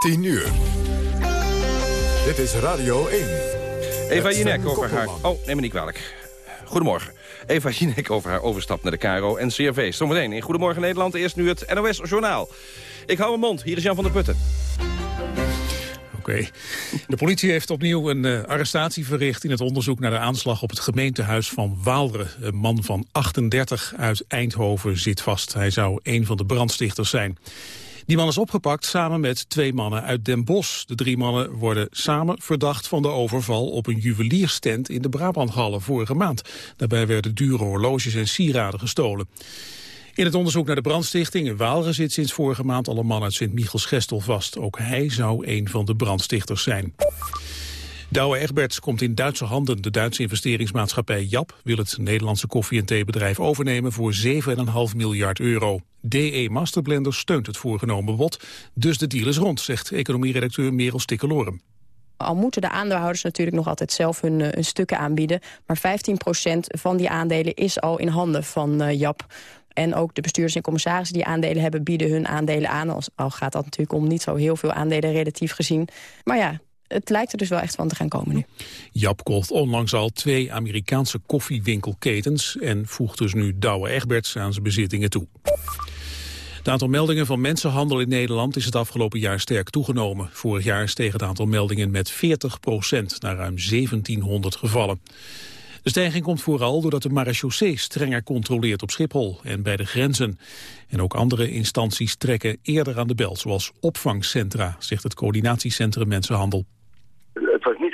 10 uur. Dit is Radio 1. Eva Jinek over haar... Oh, neem me niet kwalijk. Goedemorgen. Eva Jinek over haar overstap naar de KRO en CRV. Zometeen in Goedemorgen Nederland. Eerst nu het NOS Journaal. Ik hou mijn mond. Hier is Jan van der Putten. Oké. De politie heeft opnieuw een uh, arrestatie verricht in het onderzoek naar de aanslag op het gemeentehuis van Waalre. Een man van 38 uit Eindhoven zit vast. Hij zou een van de brandstichters zijn. Die man is opgepakt samen met twee mannen uit Den Bosch. De drie mannen worden samen verdacht van de overval op een juwelierstent in de Brabanthallen vorige maand. Daarbij werden dure horloges en sieraden gestolen. In het onderzoek naar de brandstichting in Waalre zit sinds vorige maand al een man uit Sint-Michels-Gestel vast. Ook hij zou een van de brandstichters zijn. Douwe Egberts komt in Duitse handen. De Duitse investeringsmaatschappij JAP wil het Nederlandse koffie- en theebedrijf overnemen voor 7,5 miljard euro. DE Masterblender steunt het voorgenomen bod, dus de deal is rond, zegt economieredacteur Merel Stikkelorum. Al moeten de aandeelhouders natuurlijk nog altijd zelf hun, hun stukken aanbieden. Maar 15% van die aandelen is al in handen van uh, JAP. En ook de bestuurders en commissarissen die aandelen hebben... bieden hun aandelen aan. Al gaat dat natuurlijk om niet zo heel veel aandelen relatief gezien. Maar ja, het lijkt er dus wel echt van te gaan komen nu. Jap kocht onlangs al twee Amerikaanse koffiewinkelketens... en voegt dus nu Douwe Egberts aan zijn bezittingen toe. Het aantal meldingen van mensenhandel in Nederland is het afgelopen jaar sterk toegenomen. Vorig jaar steeg het aantal meldingen met 40 procent naar ruim 1700 gevallen. De stijging komt vooral doordat de marechaussee strenger controleert op Schiphol en bij de grenzen. En ook andere instanties trekken eerder aan de bel, zoals opvangcentra, zegt het coördinatiecentrum Mensenhandel.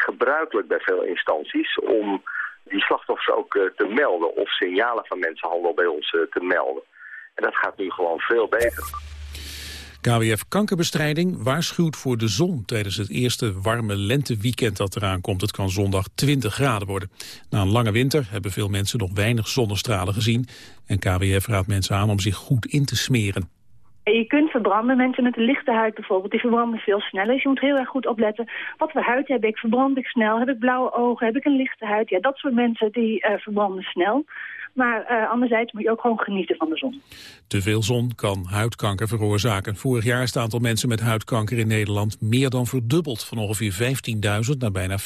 Gebruikelijk bij veel instanties om die slachtoffers ook eh, te melden of signalen van mensenhandel bij ons eh, te melden. En dat gaat nu gewoon veel beter. KWF Kankerbestrijding waarschuwt voor de zon tijdens het eerste warme lenteweekend dat eraan komt. Het kan zondag 20 graden worden. Na een lange winter hebben veel mensen nog weinig zonnestralen gezien. En KWF raadt mensen aan om zich goed in te smeren. Je kunt verbranden. Mensen met een lichte huid bijvoorbeeld, die verbranden veel sneller. Dus je moet heel erg goed opletten. Wat voor huid heb ik? Verbrand ik snel? Heb ik blauwe ogen? Heb ik een lichte huid? Ja, dat soort mensen die uh, verbranden snel. Maar uh, anderzijds moet je ook gewoon genieten van de zon. Te veel zon kan huidkanker veroorzaken. Vorig jaar is het aantal mensen met huidkanker in Nederland meer dan verdubbeld. Van ongeveer 15.000 naar bijna 40.000.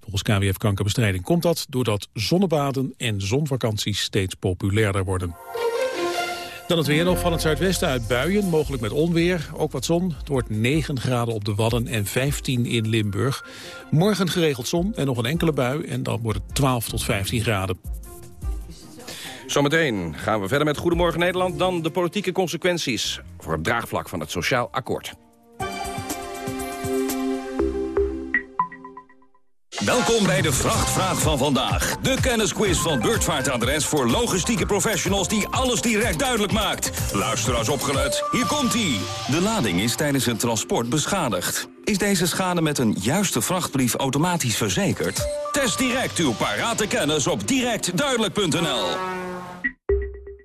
Volgens KWF Kankerbestrijding komt dat doordat zonnebaden en zonvakanties steeds populairder worden. Dan het weer nog van het zuidwesten uit buien, mogelijk met onweer. Ook wat zon. Het wordt 9 graden op de Wadden en 15 in Limburg. Morgen geregeld zon en nog een enkele bui en dan wordt het 12 tot 15 graden. Zometeen gaan we verder met Goedemorgen Nederland... dan de politieke consequenties voor het draagvlak van het sociaal akkoord. Welkom bij de Vrachtvraag van vandaag. De kennisquiz van Beurtvaartadres voor logistieke professionals die alles direct duidelijk maakt. Luister als opgelet, hier komt-ie. De lading is tijdens het transport beschadigd. Is deze schade met een juiste vrachtbrief automatisch verzekerd? Test direct uw parate kennis op directduidelijk.nl.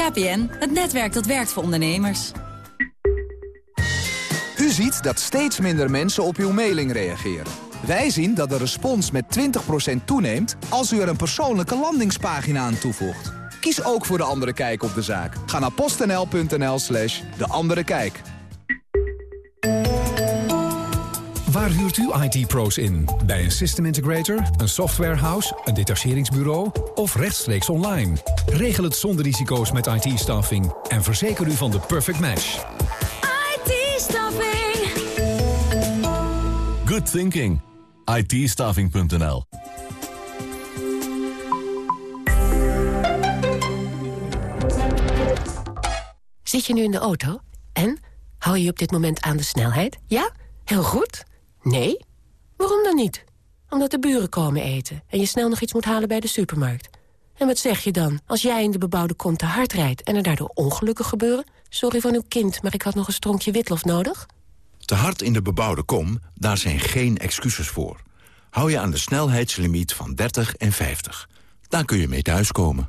KPN, het netwerk dat werkt voor ondernemers. U ziet dat steeds minder mensen op uw mailing reageren. Wij zien dat de respons met 20% toeneemt als u er een persoonlijke landingspagina aan toevoegt. Kies ook voor De Andere Kijk op de zaak. Ga naar postnl.nl slash De Andere Kijk. Waar huurt u IT-pro's in? Bij een system integrator, een softwarehouse, een detacheringsbureau of rechtstreeks online? Regel het zonder risico's met IT-staffing en verzeker u van de perfect match. IT-staffing. Good thinking. it Zit je nu in de auto? En? Hou je op dit moment aan de snelheid? Ja? Heel goed? Nee? Waarom dan niet? Omdat de buren komen eten en je snel nog iets moet halen bij de supermarkt. En wat zeg je dan als jij in de bebouwde kom te hard rijdt... en er daardoor ongelukken gebeuren? Sorry van uw kind, maar ik had nog een stronkje witlof nodig. Te hard in de bebouwde kom, daar zijn geen excuses voor. Hou je aan de snelheidslimiet van 30 en 50. Daar kun je mee thuiskomen.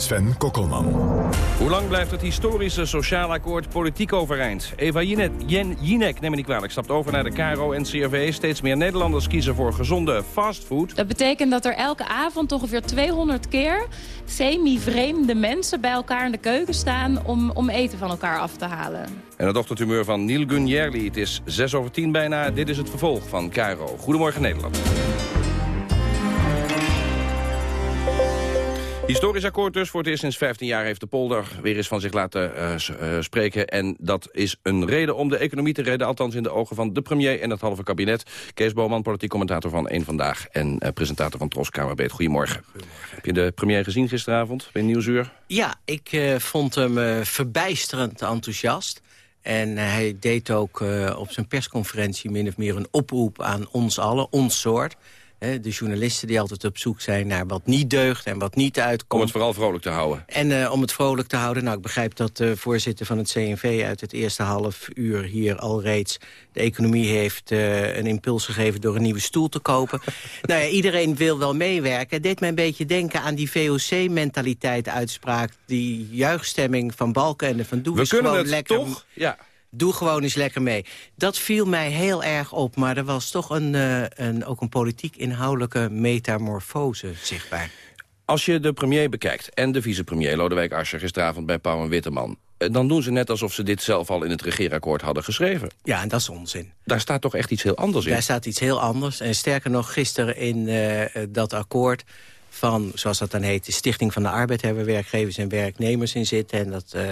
Sven Kokkelman. Hoe lang blijft het historische sociaal akkoord politiek overeind? Eva Jinek, Jen Jinek, neem me niet kwalijk, stapt over naar de KRO en CRV. Steeds meer Nederlanders kiezen voor gezonde fastfood. Dat betekent dat er elke avond ongeveer 200 keer semi-vreemde mensen bij elkaar in de keuken staan om, om eten van elkaar af te halen. En het ochtendhumeur van Neil Gunjerli. Het is 6 over 10 bijna. Dit is het vervolg van KRO. Goedemorgen Nederland. Historisch akkoord dus. Voor het eerst sinds 15 jaar heeft de polder weer eens van zich laten uh, uh, spreken. En dat is een reden om de economie te redden. Althans in de ogen van de premier en het halve kabinet. Kees Boman, politiek commentator van Eén Vandaag. En uh, presentator van Tros Kamerbeet. Goedemorgen. Goedemorgen. Heb je de premier gezien gisteravond bij Nieuwsuur? Ja, ik vond hem verbijsterend enthousiast. En hij deed ook op zijn persconferentie min of meer een oproep aan ons allen, ons soort de journalisten die altijd op zoek zijn naar wat niet deugt en wat niet uitkomt. Om het vooral vrolijk te houden. En uh, om het vrolijk te houden. Nou, ik begrijp dat de voorzitter van het CNV uit het eerste half uur hier al reeds de economie heeft uh, een impuls gegeven door een nieuwe stoel te kopen. nou ja, iedereen wil wel meewerken. Het deed mij een beetje denken aan die VOC-mentaliteit uitspraak. Die juichstemming van Balken en van Doe We kunnen het lekker... toch? Ja. Doe gewoon eens lekker mee. Dat viel mij heel erg op, maar er was toch een, uh, een, ook een politiek inhoudelijke metamorfose zichtbaar. Als je de premier bekijkt en de vicepremier Lodewijk Asscher gisteravond bij Pauw en Witteman... dan doen ze net alsof ze dit zelf al in het regeerakkoord hadden geschreven. Ja, en dat is onzin. Daar staat toch echt iets heel anders in? Daar staat iets heel anders. En sterker nog, gisteren in uh, dat akkoord van, zoals dat dan heet, de Stichting van de Arbeid... hebben werkgevers en werknemers in zitten. En dat, uh,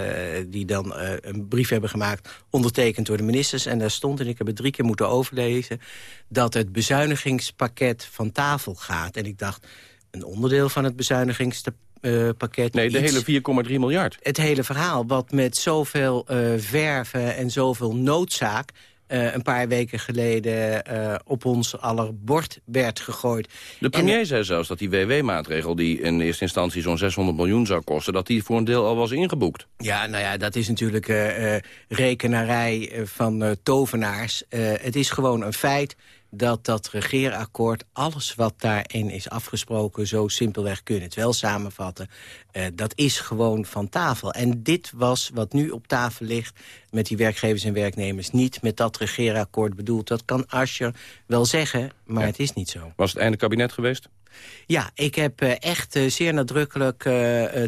die dan uh, een brief hebben gemaakt, ondertekend door de ministers. En daar stond, en ik heb het drie keer moeten overlezen... dat het bezuinigingspakket van tafel gaat. En ik dacht, een onderdeel van het bezuinigingspakket... nee, de iets, hele 4,3 miljard. Het hele verhaal, wat met zoveel uh, verven en zoveel noodzaak... Uh, een paar weken geleden uh, op ons aller bord werd gegooid. De premier en, zei zelfs dat die WW-maatregel... die in eerste instantie zo'n 600 miljoen zou kosten... dat die voor een deel al was ingeboekt. Ja, nou ja, dat is natuurlijk uh, rekenarij van tovenaars. het is gewoon een feit dat dat regeerakkoord, alles wat daarin is afgesproken... zo simpelweg kun je het wel samenvatten. Uh, dat is gewoon van tafel. En dit was wat nu op tafel ligt met die werkgevers en werknemers... niet met dat regeerakkoord bedoeld. Dat kan Ascher wel zeggen, maar ja. het is niet zo. Was het einde kabinet geweest? Ja, ik heb uh, echt uh, zeer nadrukkelijk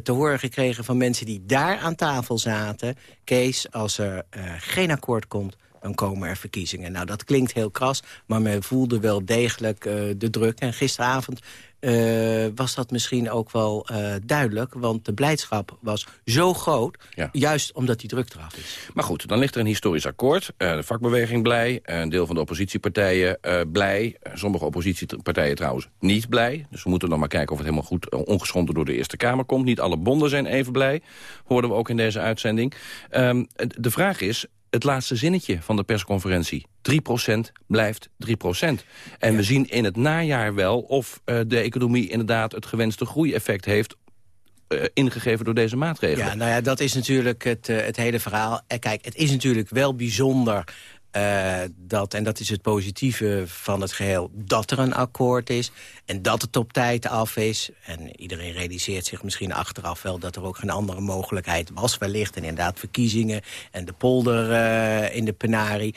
te horen gekregen van mensen die daar aan tafel zaten. Kees, als er geen akkoord komt dan komen er verkiezingen. Nou, dat klinkt heel kras, maar men voelde wel degelijk uh, de druk. En gisteravond uh, was dat misschien ook wel uh, duidelijk. Want de blijdschap was zo groot, ja. juist omdat die druk eraf is. Maar goed, dan ligt er een historisch akkoord. Uh, de vakbeweging blij, een deel van de oppositiepartijen blij. Sommige oppositiepartijen trouwens niet blij. Dus we moeten dan maar kijken of het helemaal goed ongeschonden door de Eerste Kamer komt. Niet alle bonden zijn even blij, hoorden we ook in deze uitzending. Um, de vraag is, het laatste zinnetje van de persconferentie. 3% blijft 3%. En ja. we zien in het najaar wel of uh, de economie inderdaad het gewenste groeieffect heeft uh, ingegeven door deze maatregelen. Ja, nou ja, dat is natuurlijk het, uh, het hele verhaal. En kijk, het is natuurlijk wel bijzonder uh, dat, en dat is het positieve van het geheel, dat er een akkoord is. En dat het op tijd af is. En iedereen realiseert zich misschien achteraf wel dat er ook geen andere mogelijkheid was wellicht. En inderdaad verkiezingen en de polder uh, in de penarie.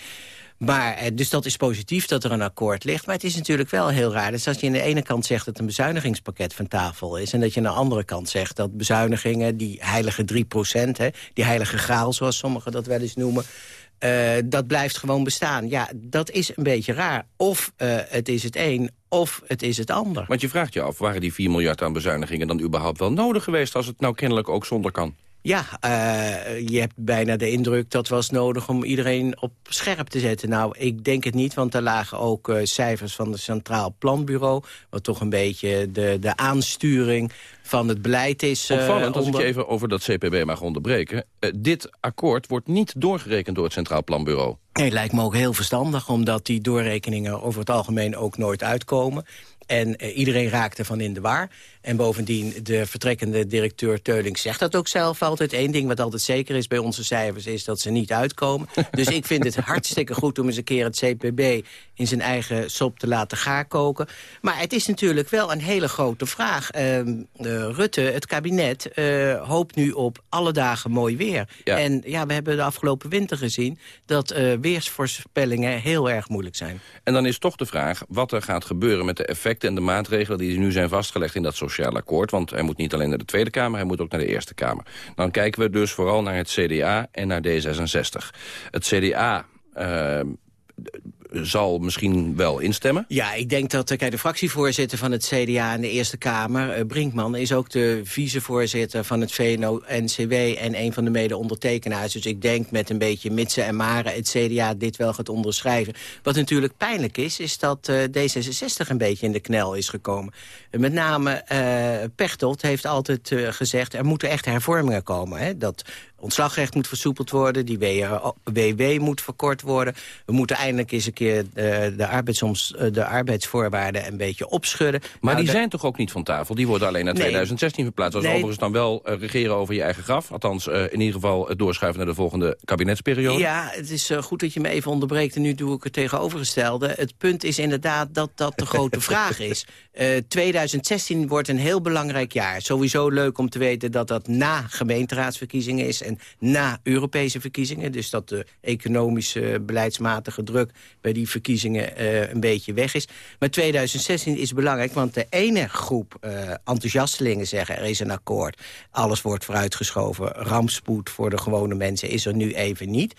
Maar, dus dat is positief dat er een akkoord ligt. Maar het is natuurlijk wel heel raar. Dus als je aan de ene kant zegt dat een bezuinigingspakket van tafel is... en dat je aan de andere kant zegt dat bezuinigingen, die heilige 3% hè, die heilige graal zoals sommigen dat wel eens noemen... Uh, dat blijft gewoon bestaan. Ja, dat is een beetje raar. Of uh, het is het een, of het is het ander. Want je vraagt je af, waren die 4 miljard aan bezuinigingen dan überhaupt wel nodig geweest... als het nou kennelijk ook zonder kan? Ja, uh, je hebt bijna de indruk dat was nodig om iedereen op scherp te zetten. Nou, ik denk het niet, want er lagen ook uh, cijfers van het Centraal Planbureau... wat toch een beetje de, de aansturing van het beleid is. Uh, Opvallend, als ik je even over dat CPB mag onderbreken. dit akkoord wordt niet doorgerekend door het Centraal Planbureau. Nee, lijkt me ook heel verstandig, omdat die doorrekeningen over het algemeen ook nooit uitkomen. En uh, iedereen raakt ervan in de war. En bovendien, de vertrekkende directeur Teuling zegt dat ook zelf altijd. Eén ding wat altijd zeker is bij onze cijfers is dat ze niet uitkomen. dus ik vind het hartstikke goed om eens een keer het CPB in zijn eigen sop te laten gaarkoken. Maar het is natuurlijk wel een hele grote vraag. Uh, uh, Rutte, het kabinet, uh, hoopt nu op alle dagen mooi weer. Ja. En ja, we hebben de afgelopen winter gezien dat uh, weersvoorspellingen heel erg moeilijk zijn. En dan is toch de vraag wat er gaat gebeuren met de effecten en de maatregelen die nu zijn vastgelegd in dat sociaal akkoord. Want hij moet niet alleen naar de Tweede Kamer, hij moet ook naar de Eerste Kamer. Dan kijken we dus vooral naar het CDA en naar D66. Het CDA... Uh, zal misschien wel instemmen? Ja, ik denk dat kijk, de fractievoorzitter van het CDA in de Eerste Kamer... Uh, Brinkman is ook de vicevoorzitter van het VNO-NCW... en een van de mede-ondertekenaars. Dus ik denk met een beetje mitsen en maren... het CDA dit wel gaat onderschrijven. Wat natuurlijk pijnlijk is, is dat uh, D66 een beetje in de knel is gekomen. Uh, met name Pechtold heeft altijd gezegd... er moeten echt hervormingen komen. Hè? Dat ontslagrecht moet versoepeld worden. Die WW moet verkort worden. We moeten eindelijk eens een keer de, eh, de, arbeidsoms, eh, de arbeidsvoorwaarden een beetje opschudden. Maar nou, die zijn toch ook niet van tafel? Die worden alleen naar 2016 verplaatst. Als nee. overigens dan wel uh, regeren over je eigen graf. Althans, uh, in ieder geval het doorschuiven naar de volgende kabinetsperiode. Ja, het is goed dat je me even onderbreekt. En nu doe ik het tegenovergestelde. Het punt is inderdaad dat dat de grote vraag is. 2016 wordt een heel belangrijk jaar. Sowieso leuk om te weten dat dat na gemeenteraadsverkiezingen is na Europese verkiezingen. Dus dat de economische beleidsmatige druk bij die verkiezingen uh, een beetje weg is. Maar 2016 is belangrijk, want de ene groep uh, enthousiastelingen zeggen... er is een akkoord, alles wordt vooruitgeschoven... rampspoed voor de gewone mensen is er nu even niet...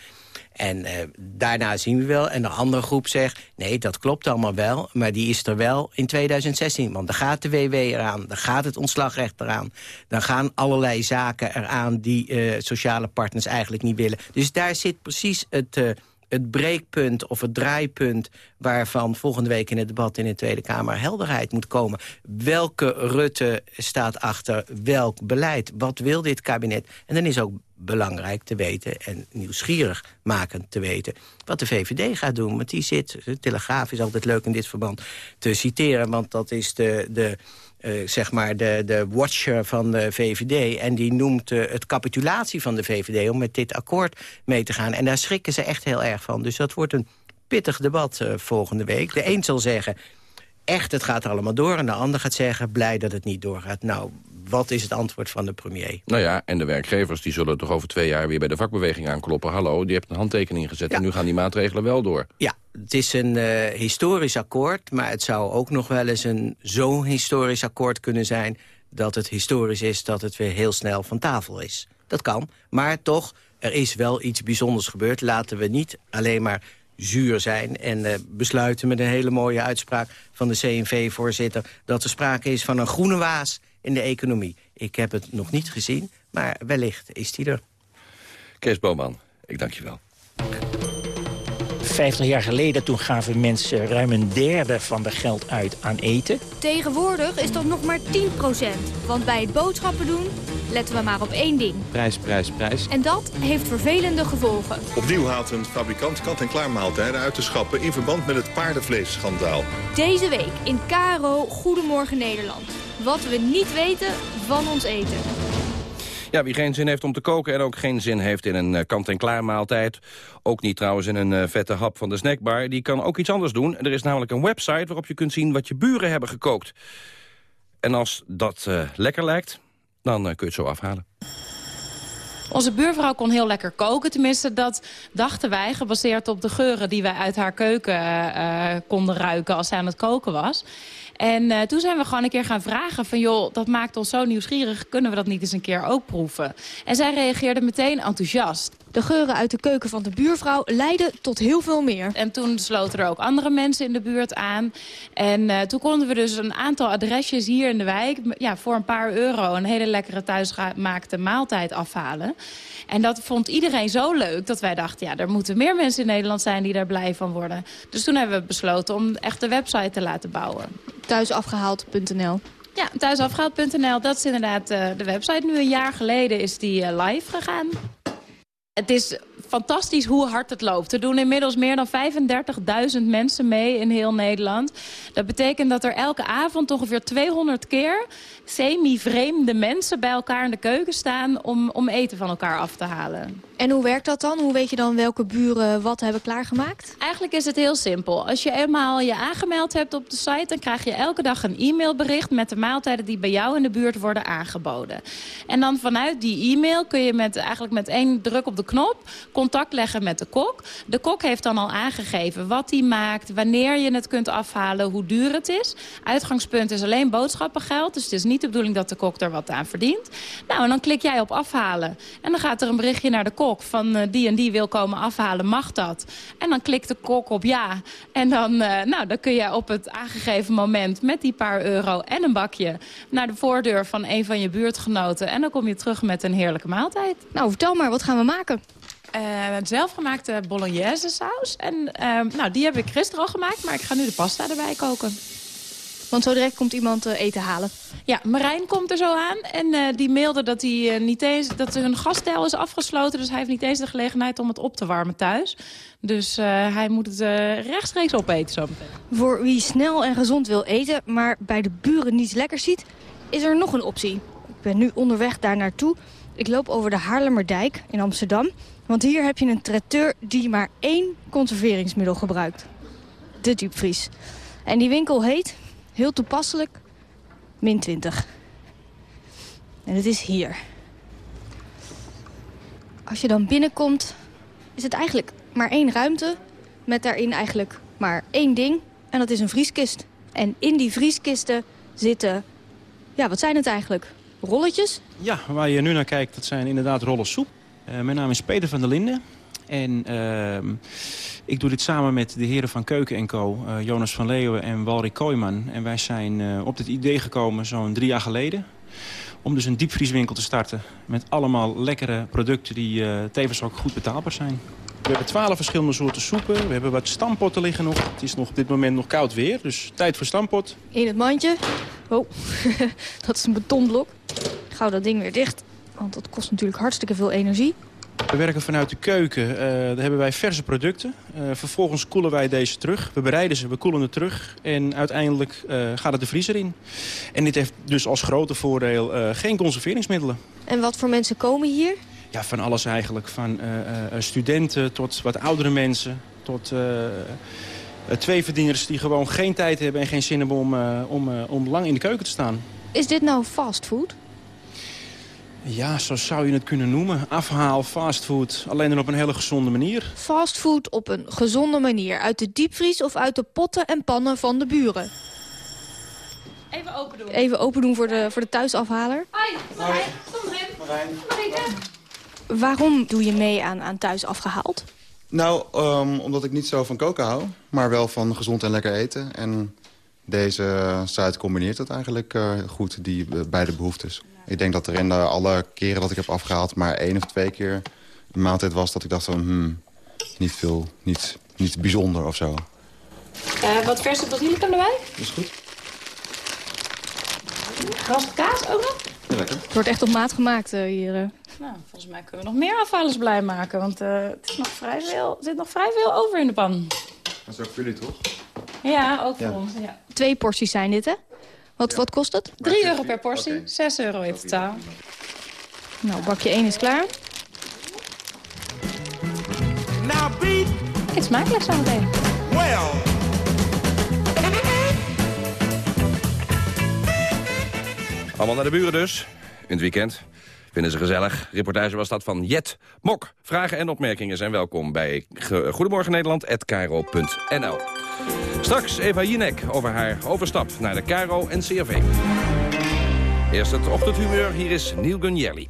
En uh, daarna zien we wel. En de andere groep zegt, nee, dat klopt allemaal wel. Maar die is er wel in 2016. Want dan gaat de WW eraan, dan gaat het ontslagrecht eraan. Dan gaan allerlei zaken eraan die sociale partners eigenlijk niet willen. Dus daar zit precies het... het breekpunt of het draaipunt... waarvan volgende week in het debat in de Tweede Kamer helderheid moet komen. Welke Rutte staat achter welk beleid? Wat wil dit kabinet? En dan is ook belangrijk te weten en nieuwsgierig makend te weten... wat de VVD gaat doen. Want die zit, de Telegraaf is altijd leuk in dit verband te citeren... want dat is de, de, uh, zeg maar de, de watcher van de VVD. En die noemt uh, het capitulatie van de VVD om met dit akkoord mee te gaan. En daar schrikken ze echt heel erg van. Dus dat wordt een pittig debat uh, volgende week. De een zal zeggen, echt, het gaat allemaal door. En de ander gaat zeggen, blij dat het niet doorgaat. Nou, wat is het antwoord van de premier? Nou ja, en de werkgevers die zullen toch over twee jaar weer bij de vakbeweging aankloppen. Hallo, die hebt een handtekening gezet ja. en nu gaan die maatregelen wel door. Ja, het is een uh, historisch akkoord, maar het zou ook nog wel eens een zo'n historisch akkoord kunnen zijn... dat het historisch is dat het weer heel snel van tafel is. Dat kan, maar toch, er is wel iets bijzonders gebeurd. Laten we niet alleen maar zuur zijn en uh, besluiten met een hele mooie uitspraak van de CNV-voorzitter... dat er sprake is van een groene waas in de economie. Ik heb het nog niet gezien, maar wellicht is die er. Kees Boman, ik dank je wel. 50 jaar geleden toen gaven mensen ruim een derde van de geld uit aan eten. Tegenwoordig is dat nog maar 10% Want bij het boodschappen doen letten we maar op één ding. Prijs, prijs, prijs. En dat heeft vervelende gevolgen. Opnieuw haalt een fabrikant kant-en-klaar maaltijden uit de schappen... in verband met het paardenvleesschandaal. Deze week in Karo Goedemorgen Nederland. Wat we niet weten van ons eten. Ja, wie geen zin heeft om te koken en ook geen zin heeft in een kant-en-klaar maaltijd... ook niet trouwens in een vette hap van de snackbar... die kan ook iets anders doen. Er is namelijk een website waarop je kunt zien wat je buren hebben gekookt. En als dat uh, lekker lijkt, dan kun je het zo afhalen. Onze buurvrouw kon heel lekker koken. Tenminste, dat dachten wij, gebaseerd op de geuren die wij uit haar keuken konden ruiken als zij aan het koken was. En uh, toen zijn we gewoon een keer gaan vragen van... joh, dat maakt ons zo nieuwsgierig, kunnen we dat niet eens een keer ook proeven? En zij reageerde meteen enthousiast. De geuren uit de keuken van de buurvrouw leidden tot heel veel meer. En toen sloten er ook andere mensen in de buurt aan. En uh, toen konden we dus een aantal adresjes hier in de wijk... Ja, voor een paar euro een hele lekkere thuisgemaakte maaltijd afhalen. En dat vond iedereen zo leuk dat wij dachten... ja, er moeten meer mensen in Nederland zijn die daar blij van worden. Dus toen hebben we besloten om echt de website te laten bouwen. Thuisafgehaald.nl ja, thuisafgehaald.nl, dat is inderdaad uh, de website. Nu een jaar geleden is die uh, live gegaan. Het is fantastisch hoe hard het loopt. Er doen inmiddels meer dan 35.000 mensen mee in heel Nederland. Dat betekent dat er elke avond ongeveer 200 keer semi-vreemde mensen bij elkaar in de keuken staan om, om eten van elkaar af te halen. En hoe werkt dat dan? Hoe weet je dan welke buren wat hebben klaargemaakt? Eigenlijk is het heel simpel. Als je eenmaal je aangemeld hebt op de site... dan krijg je elke dag een e-mailbericht met de maaltijden die bij jou in de buurt worden aangeboden. En dan vanuit die e-mail kun je met, eigenlijk met één druk op de knop contact leggen met de kok. De kok heeft dan al aangegeven wat hij maakt, wanneer je het kunt afhalen, hoe duur het is. Uitgangspunt is alleen boodschappengeld, dus het is niet de bedoeling dat de kok er wat aan verdient. Nou, en dan klik jij op afhalen. En dan gaat er een berichtje naar de kok van uh, die en die wil komen afhalen, mag dat? En dan klikt de kok op ja. En dan, uh, nou, dan kun je op het aangegeven moment met die paar euro en een bakje naar de voordeur van een van je buurtgenoten. En dan kom je terug met een heerlijke maaltijd. Nou, vertel maar, wat gaan we maken? Uh, zelfgemaakte bolognese saus. En uh, nou, die heb ik gisteren al gemaakt, maar ik ga nu de pasta erbij koken. Want zo direct komt iemand uh, eten halen. Ja, Marijn komt er zo aan. En uh, die mailde dat, hij, uh, niet eens, dat hun gastel is afgesloten. Dus hij heeft niet eens de gelegenheid om het op te warmen thuis. Dus hij moet het rechtstreeks opeten zo meteen. Voor wie snel en gezond wil eten, maar bij de buren niets lekkers ziet... is er nog een optie. Ik ben nu onderweg daar naartoe. Ik loop over de Haarlemmerdijk in Amsterdam. Want hier heb je een traiteur die maar één conserveringsmiddel gebruikt. De diepvries. En die winkel heet, heel toepasselijk, min 20. En het is hier. Als je dan binnenkomt, is het eigenlijk maar één ruimte... met daarin eigenlijk maar één ding. En dat is een vrieskist. En in die vrieskisten zitten... Ja, wat zijn het eigenlijk? Rolletjes? Ja, waar je nu naar kijkt, dat zijn inderdaad rollen soep. Uh, mijn naam is Peter van der Linden. En uh, ik doe dit samen met de heren van Keuken Co. Uh, Jonas van Leeuwen en Walrik Kooijman. En wij zijn uh, op dit idee gekomen zo'n drie jaar geleden. Om dus een diepvrieswinkel te starten. Met allemaal lekkere producten die tevens ook goed betaalbaar zijn. We hebben twaalf verschillende soorten soepen. We hebben wat stampotten liggen nog. Het is nog op dit moment nog koud weer, dus tijd voor stampot. In het mandje. Oh, dat is een betonblok. Gauw dat ding weer dicht. Want dat kost natuurlijk hartstikke veel energie. We werken vanuit de keuken. Uh, daar hebben wij verse producten. Uh, vervolgens koelen wij deze terug. We bereiden ze, we koelen het terug. En uiteindelijk uh, gaat het de vriezer in. En dit heeft dus als grote voordeel geen conserveringsmiddelen. En wat voor mensen komen hier? Ja, van alles eigenlijk. Van studenten tot wat oudere mensen. Tot twee verdieners die gewoon geen tijd hebben en geen zin hebben om, om, om lang in de keuken te staan. Is dit nou fastfood? Ja, zo zou je het kunnen noemen. Afhaal, fastfood, alleen dan op een hele gezonde manier. Fastfood op een gezonde manier. Uit de diepvries of uit de potten en pannen van de buren. Even open doen. Even open doen voor de, voor de thuisafhaler. Hoi, Marijn, kom erin. Marijn. Marijn. Waarom doe je mee aan, aan thuis afgehaald? Nou, um, omdat ik niet zo van koken hou, maar wel van gezond en lekker eten. En deze site combineert het eigenlijk uh, goed, die uh, beide behoeftes. Ik denk dat er in de alle keren dat ik heb afgehaald... maar één of twee keer een maaltijd was dat ik dacht van... Hmm, niet veel, niet, niet bijzonder of zo. Uh, wat verse basilicum erbij? Dat is goed. Geraspte kaas ook nog? Ja, lekker. Het wordt echt op maat gemaakt uh, hier. Uh. Nou, volgens mij kunnen we nog meer afvalers blij maken. Want het is nog vrij veel, er zit nog vrij veel over in de pan. Dat is ook voor jullie, toch? Ja, ook voor ja. ons. Ja. Twee porties zijn dit, hè? Wat, ja. wat kost het? 3 euro per portie, okay. 6 euro in totaal. Nou, bakje 1 is klaar. Het smakelijk zo meteen. Well. Allemaal naar de buren dus, in het weekend. Vinden ze gezellig? Reportage was dat van Jet Mok. Vragen en opmerkingen zijn welkom bij goedemorgenneterland@kairo.nl. Straks Eva Jinek over haar overstap naar de Kairo en CRV. Eerst het ochtendhumeur, hier is Neil Gunjelli.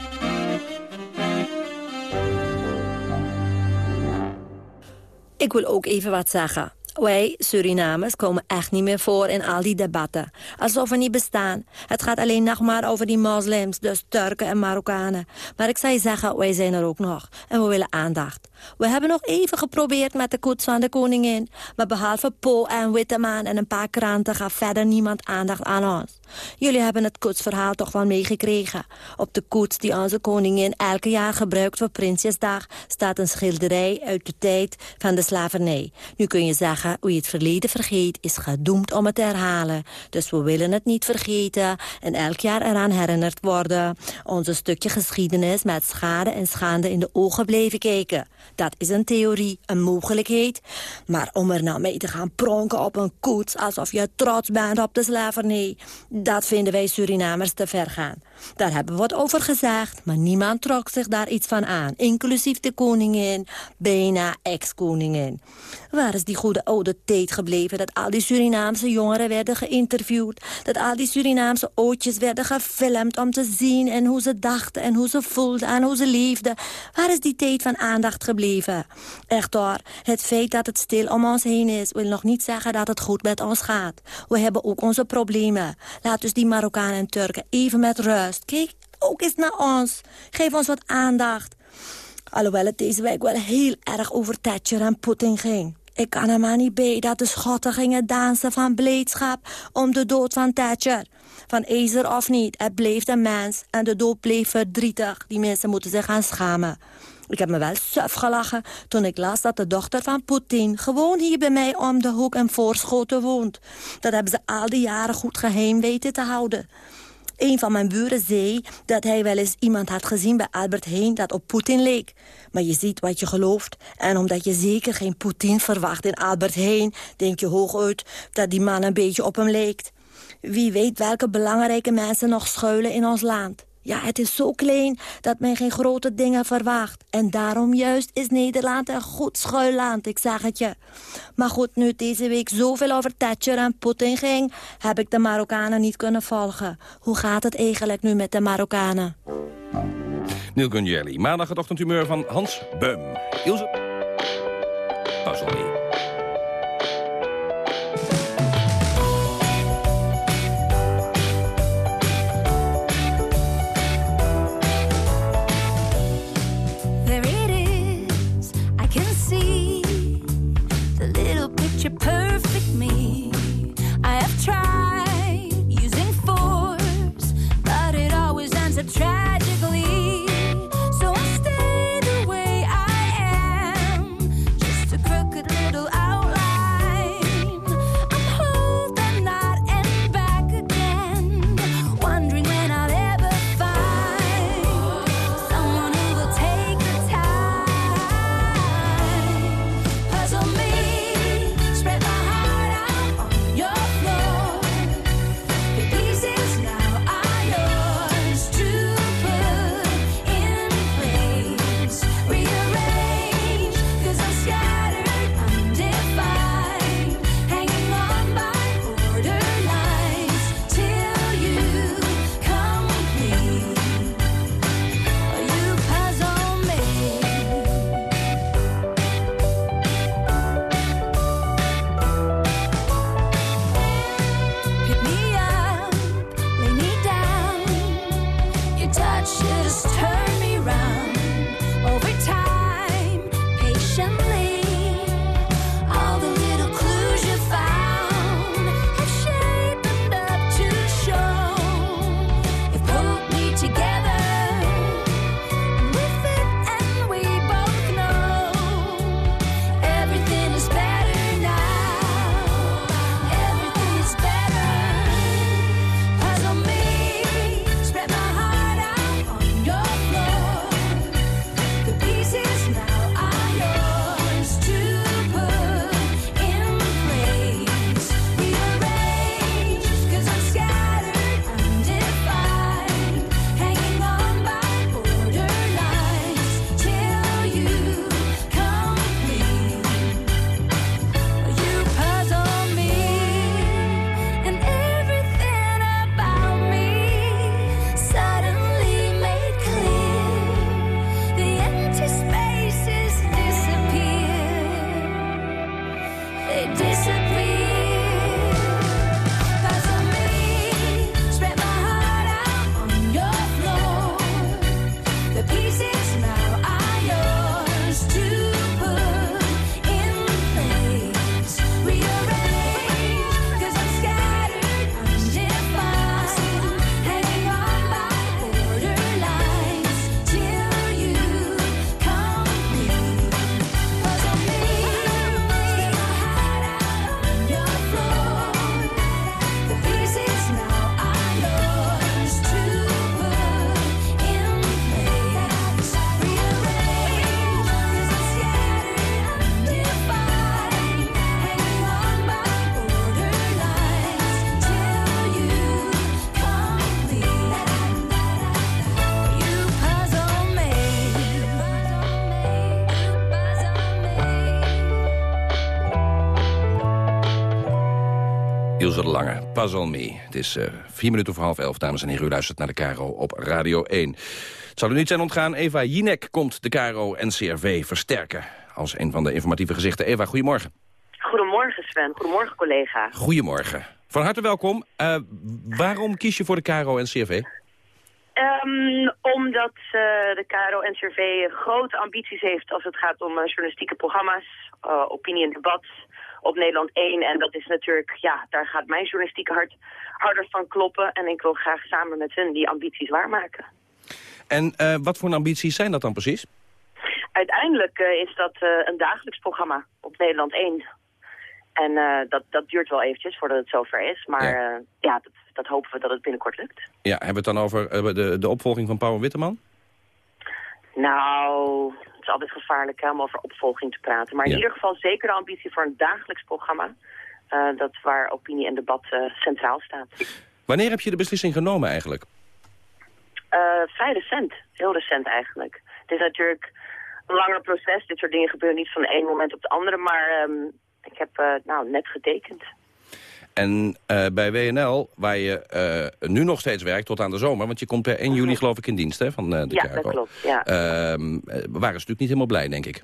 Ik wil ook even wat zeggen. Wij, Surinamers, komen echt niet meer voor in al die debatten. Alsof we niet bestaan. Het gaat alleen nog maar over die moslims, dus Turken en Marokkanen. Maar ik zou zeggen, wij zijn er ook nog. En we willen aandacht. We hebben nog even geprobeerd met de koets van de koningin. Maar behalve Po en Witteman en een paar kranten gaf verder niemand aandacht aan ons. Jullie hebben het koetsverhaal toch wel meegekregen. Op de koets die onze koningin elke jaar gebruikt voor Prinsjesdag... staat een schilderij uit de tijd van de slavernij. Nu kun je zeggen, wie het verleden vergeet... is gedoemd om het te herhalen. Dus we willen het niet vergeten en elk jaar eraan herinnerd worden. Onze stukje geschiedenis met schade en schande in de ogen blijven kijken. Dat is een theorie, een mogelijkheid. Maar om er nou mee te gaan pronken op een koets... alsof je trots bent op de slavernij... dat vinden wij Surinamers te ver gaan. Daar hebben we wat over gezegd, maar niemand trok zich daar iets van aan. Inclusief de koningin, bijna ex-koningin. Waar is die goede oude tijd gebleven dat al die Surinaamse jongeren werden geïnterviewd? Dat al die Surinaamse ootjes werden gefilmd om te zien... en hoe ze dachten en hoe ze voelden en hoe ze leefden. Waar is die tijd van aandacht gebleven? Echt hoor, het feit dat het stil om ons heen is... wil nog niet zeggen dat het goed met ons gaat. We hebben ook onze problemen. Laat dus die Marokkanen en Turken even met rust. Kijk ook eens naar ons. Geef ons wat aandacht. Alhoewel het deze week wel heel erg over Thatcher en Poetin ging. Ik kan er maar niet bij dat de Schotten gingen dansen van blijdschap om de dood van Thatcher. Van Ezer of niet, het bleef een mens en de dood bleef verdrietig. Die mensen moeten zich gaan schamen. Ik heb me wel suf gelachen toen ik las dat de dochter van Poetin... gewoon hier bij mij om de hoek en voorschoten woont. Dat hebben ze al die jaren goed geheim weten te houden. Een van mijn buren zei dat hij wel eens iemand had gezien bij Albert Heijn dat op Poetin leek. Maar je ziet wat je gelooft. En omdat je zeker geen Poetin verwacht in Albert Heijn... denk je hooguit dat die man een beetje op hem leek. Wie weet welke belangrijke mensen nog schuilen in ons land. Ja, het is zo klein dat men geen grote dingen verwacht. En daarom juist is Nederland een goed schuilland, ik zeg het je. Maar goed, nu deze week zoveel over Thatcher en Poetin ging... heb ik de Marokkanen niet kunnen volgen. Hoe gaat het eigenlijk nu met de Marokkanen? Neil Gunjelli, maandag het van Hans Beum. Ilse? Oh, Ilse Lange, Puzzle Me. Het is eh, vier minuten voor half elf, dames en heren. U luistert naar de Caro op Radio 1. Het zal u niet zijn ontgaan, Eva Jinek komt de Caro NCRV versterken... als een van de informatieve gezichten. Eva, goedemorgen. Goedemorgen Sven, goedemorgen collega. Goedemorgen. Van harte welkom. Uh, waarom kies je voor de Caro NCRV? Um, omdat uh, de KRO-NCRV grote ambities heeft als het gaat om uh, journalistieke programma's, uh, opinie en debat op Nederland 1. En dat is natuurlijk, ja, daar gaat mijn journalistieke hart harder van kloppen. En ik wil graag samen met hen die ambities waarmaken. En wat voor ambities zijn dat dan precies? Uiteindelijk is dat een dagelijks programma op Nederland 1. En dat, dat duurt wel eventjes voordat het zover is. Maar ja, ja dat, dat hopen we dat het binnenkort lukt. Ja, hebben we het dan over de, de opvolging van Pauw Witteman? Nou, het is altijd gevaarlijk hè, om over opvolging te praten. Maar in ieder geval zeker de ambitie voor een dagelijks programma. Uh, dat waar opinie en debat uh, centraal staat. Wanneer heb je de beslissing genomen eigenlijk? vrij recent. Heel recent eigenlijk. Het is natuurlijk een langer proces. Dit soort dingen gebeuren niet van ene moment op de andere. Maar um, ik heb nou, net getekend. En uh, bij WNL, waar je uh, nu nog steeds werkt tot aan de zomer... want je komt per 1 juli geloof ik in dienst hè, van uh, de Ja, dat klopt. Ja. Ehm, waren ze natuurlijk niet helemaal blij, denk ik.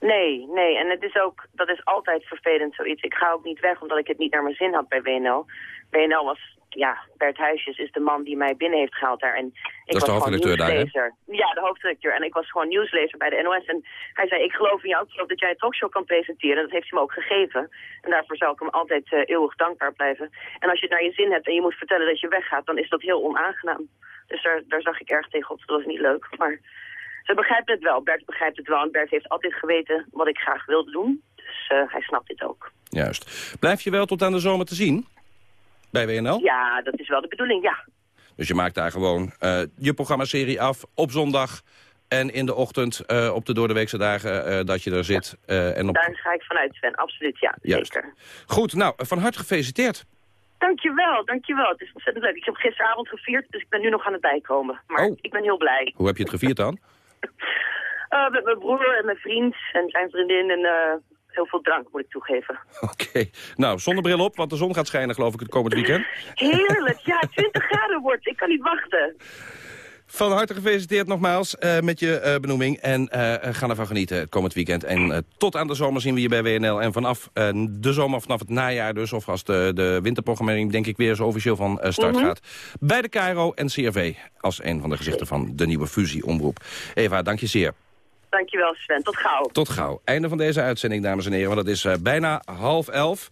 Nee, nee. En het is ook, dat is altijd vervelend zoiets. Ik ga ook niet weg omdat ik het niet naar mijn zin had bij WNL. WNL was ja, Bert Huisjes is de man die mij binnen heeft gehaald daar. En ik dat is de hoofdredacteur daar, hè? Ja, de hoofdredacteur. En ik was gewoon nieuwslezer bij de NOS. En hij zei, ik geloof in jou, ik geloof dat jij een talkshow kan presenteren. En dat heeft hij me ook gegeven. En daarvoor zal ik hem altijd uh, eeuwig dankbaar blijven. En als je het naar je zin hebt en je moet vertellen dat je weggaat, dan is dat heel onaangenaam. Dus daar, daar zag ik erg tegen op. Dat was niet leuk. Maar ze begrijpen het wel. Bert begrijpt het wel. En Bert heeft altijd geweten wat ik graag wilde doen. Dus uh, hij snapt dit ook. Juist. Blijf je wel tot aan de zomer te zien? Bij WNL? Ja, dat is wel de bedoeling, ja. Dus je maakt daar gewoon uh, je programmaserie af op zondag... en in de ochtend uh, op de doordeweekse dagen uh, dat je er zit. en op... Daar ga ik vanuit, Sven. Absoluut, ja. Juist. Zeker. Goed, nou, van harte gefeliciteerd. Dankjewel, dankjewel. Het is ontzettend leuk. Ik heb gisteravond gevierd, dus ik ben nu nog aan het bijkomen. Maar oh. ik ben heel blij. Hoe heb je het gevierd dan? met mijn broer en mijn vriend en zijn vriendin en heel veel drank, moet ik toegeven. Oké. Nou, zonnebril op, want de zon gaat schijnen, geloof ik, het komend weekend. Heerlijk. Ja, 20 graden wordt. Ik kan niet wachten. Van harte gefeliciteerd nogmaals uh, met je uh, benoeming. En uh, ga ervan genieten het komend weekend. En tot aan de zomer zien we je bij WNL. En vanaf de zomer, vanaf het najaar dus... of als de, de winterprogrammering denk ik weer zo officieel van start mm -hmm. gaat... bij de KRO en CRV als een van de gezichten van de nieuwe fusieomroep. Eva, dank je zeer. Dankjewel Sven, tot gauw. Tot gauw. Einde van deze uitzending, dames en heren, want het is uh, bijna half elf.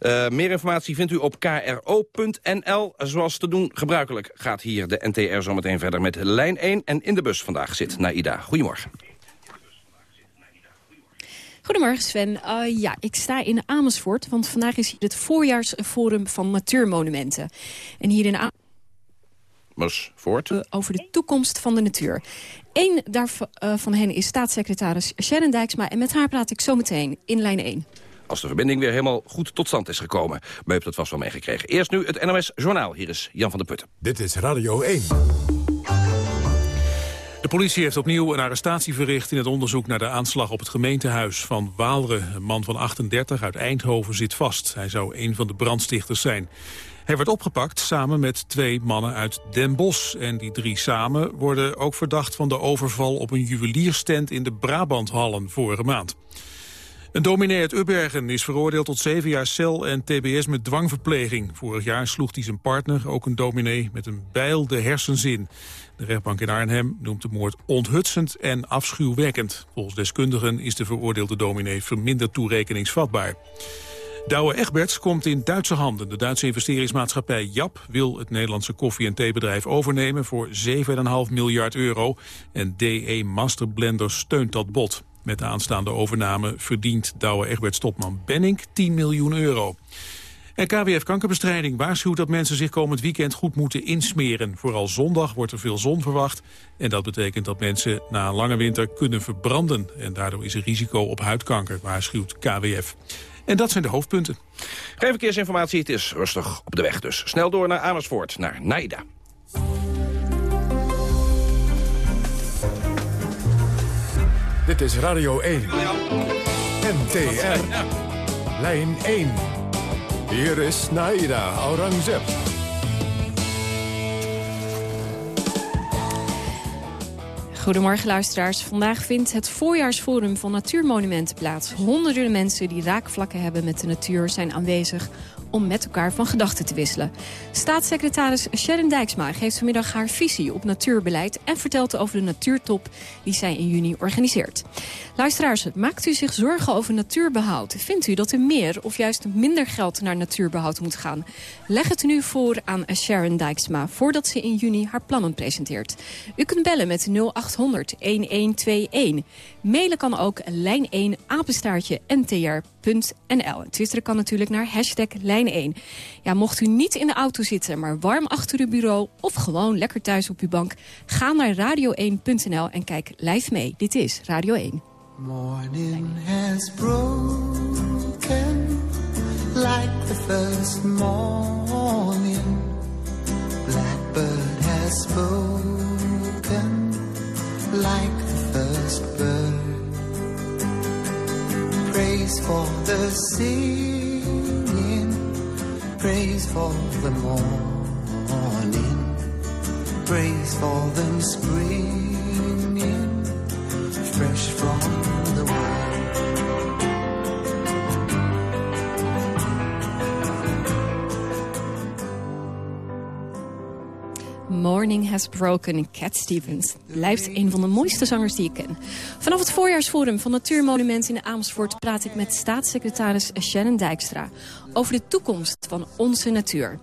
Uh, meer informatie vindt u op kro.nl. Zoals te doen gebruikelijk gaat hier de NTR zometeen verder met lijn 1. En in de bus vandaag zit Naida. Goedemorgen. Goedemorgen Sven. Uh, ja, ik sta in Amersfoort, want vandaag is hier het voorjaarsforum van natuurmonumenten. En hier in Amersfoort? Uh, over de toekomst van de natuur. Eén daarvan uh, van hen is staatssecretaris Sharon Dijksma. En met haar praat ik zometeen in lijn 1. Als de verbinding weer helemaal goed tot stand is gekomen. Maar u hebt het vast wel meegekregen. Eerst nu het NOS Journaal. Hier is Jan van der Putten. Dit is Radio 1. De politie heeft opnieuw een arrestatie verricht in het onderzoek naar de aanslag op het gemeentehuis van Waalre. Een man van 38 uit Eindhoven zit vast. Hij zou een van de brandstichters zijn. Hij werd opgepakt samen met twee mannen uit Den Bosch. En die drie samen worden ook verdacht van de overval op een juwelierstand in de Brabanthallen vorige maand. Een dominee uit Ubbergen is veroordeeld tot zeven jaar cel en tbs met dwangverpleging. Vorig jaar sloeg hij zijn partner, ook een dominee, met een bijl de hersens in. De rechtbank in Arnhem noemt de moord onthutsend en afschuwwekkend. Volgens deskundigen is de veroordeelde dominee verminderd toerekeningsvatbaar. Douwe Egberts komt in Duitse handen. De Duitse investeringsmaatschappij JAP wil het Nederlandse koffie- en theebedrijf overnemen voor 7,5 miljard euro. En DE Masterblender steunt dat bod. Met de aanstaande overname verdient Douwe Egberts topman Benning 10 miljoen euro. En KWF Kankerbestrijding waarschuwt dat mensen zich komend weekend goed moeten insmeren. Vooral zondag wordt er veel zon verwacht. En dat betekent dat mensen na een lange winter kunnen verbranden. En daardoor is er risico op huidkanker, waarschuwt KWF. En dat zijn de hoofdpunten. Geen verkeersinformatie, het is rustig op de weg dus. Snel door naar Amersfoort, naar Naida. Dit is Radio 1. NTR. Lijn 1. Hier is Naida Aurangzeb. Goedemorgen luisteraars. Vandaag vindt het voorjaarsforum van Natuurmonumenten plaats. Honderden mensen die raakvlakken hebben met de natuur zijn aanwezig om met elkaar van gedachten te wisselen. Staatssecretaris Sharon Dijksma geeft vanmiddag haar visie op natuurbeleid... en vertelt over de natuurtop die zij in juni organiseert. Luisteraars, maakt u zich zorgen over natuurbehoud? Vindt u dat er meer of juist minder geld naar natuurbehoud moet gaan? Leg het nu voor aan Sharon Dijksma... voordat ze in juni haar plannen presenteert. U kunt bellen met 0800 1121. Mailen kan ook lijn1 apenstaartje ntr.nl. Twitteren kan natuurlijk naar hashtag lijn1. Ja, mocht u niet in de auto zitten, maar warm achter uw bureau... of gewoon lekker thuis op uw bank, ga naar radio1.nl en kijk live mee. Dit is Radio 1. Morning has broken like the first morning. Blackbird has spoken like the first bird. Praise for the singing, praise for the morning, praise for them springing fresh from Morning Has Broken, Cat Stevens. Blijft een van de mooiste zangers die ik ken. Vanaf het voorjaarsforum van Natuurmonumenten in Amersfoort... praat ik met staatssecretaris Shannon Dijkstra... over de toekomst van onze natuur.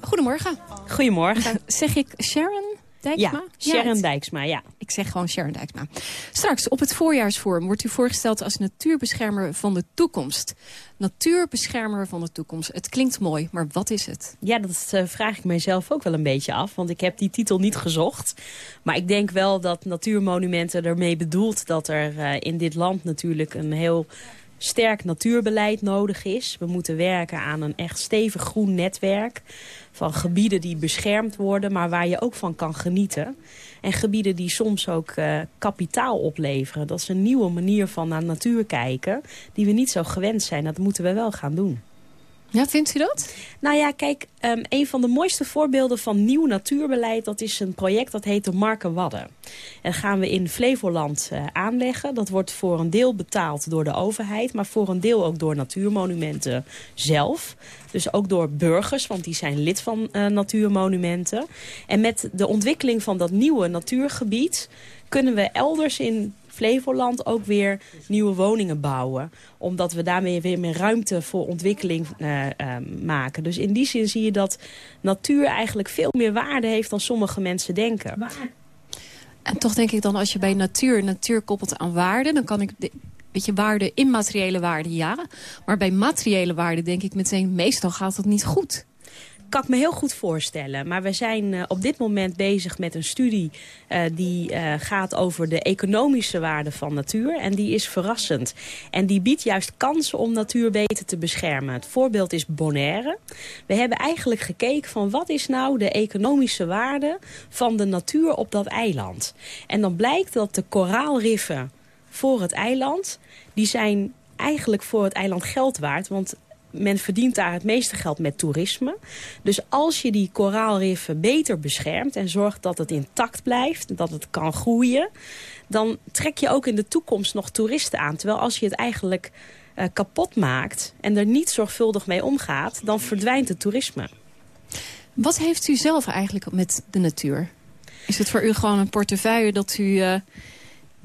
Goedemorgen. Goedemorgen. Zeg ik Sharon Dijksma? Ja, Sharon Dijksma, ja. Ik zeg gewoon Sharon Dijksma. Straks op het voorjaarsforum wordt u voorgesteld als natuurbeschermer van de toekomst. Natuurbeschermer van de toekomst. Het klinkt mooi, maar wat is het? Ja, dat eh, vraag ik mijzelf ook wel een beetje af. Want ik heb die titel niet gezocht. Maar ik denk wel dat Natuurmonumenten ermee bedoelt... dat er eh, in dit land natuurlijk een heel sterk natuurbeleid nodig is. We moeten werken aan een echt stevig groen netwerk... van gebieden die beschermd worden, maar waar je ook van kan genieten. En gebieden die soms ook eh, kapitaal opleveren. Dat is een nieuwe manier van naar natuur kijken... die we niet zo gewend zijn. Dat moeten we wel gaan doen. Ja, vindt u dat? Nou ja, kijk, ehm, een van de mooiste voorbeelden van nieuw natuurbeleid... dat is een project dat heet de Marken Wadden. En dat gaan we in Flevoland eh, aanleggen. Dat wordt voor een deel betaald door de overheid... maar voor een deel ook door natuurmonumenten zelf. Dus ook door burgers, want die zijn lid van eh, natuurmonumenten. En met de ontwikkeling van dat nieuwe natuurgebied... kunnen we elders in Flevoland ook weer nieuwe woningen bouwen. Omdat we daarmee weer meer ruimte voor ontwikkeling eh, eh, maken. Dus in die zin zie je dat natuur eigenlijk veel meer waarde heeft dan sommige mensen denken. En toch denk ik dan als je bij natuur, natuur koppelt aan waarde... dan kan ik, de- weet je, waarde, immateriële waarde, ja. Maar bij materiële waarde denk ik meteen, meestal gaat het niet goed. Kan ik me heel goed voorstellen. Maar we zijn eh, op dit moment bezig met een studie eh, die eh, gaat over de economische waarde van natuur. En die is verrassend. En die biedt juist kansen om natuur beter te beschermen. Het voorbeeld is Bonaire. We hebben eigenlijk gekeken van wat is nou de economische waarde van de natuur op dat eiland. En dan blijkt dat de koraalriffen voor het eiland, die zijn eigenlijk voor het eiland geld waard. Want men verdient daar het meeste geld met toerisme. Dus als je die koraalriffen beter beschermt en zorgt dat het intact blijft, dat het kan groeien, dan trek je ook in de toekomst nog toeristen aan. Terwijl als je het eigenlijk eh, kapot maakt en er niet zorgvuldig mee omgaat, dan verdwijnt het toerisme. Wat heeft u zelf eigenlijk met de natuur? Is het voor u gewoon een portefeuille dat u... eh,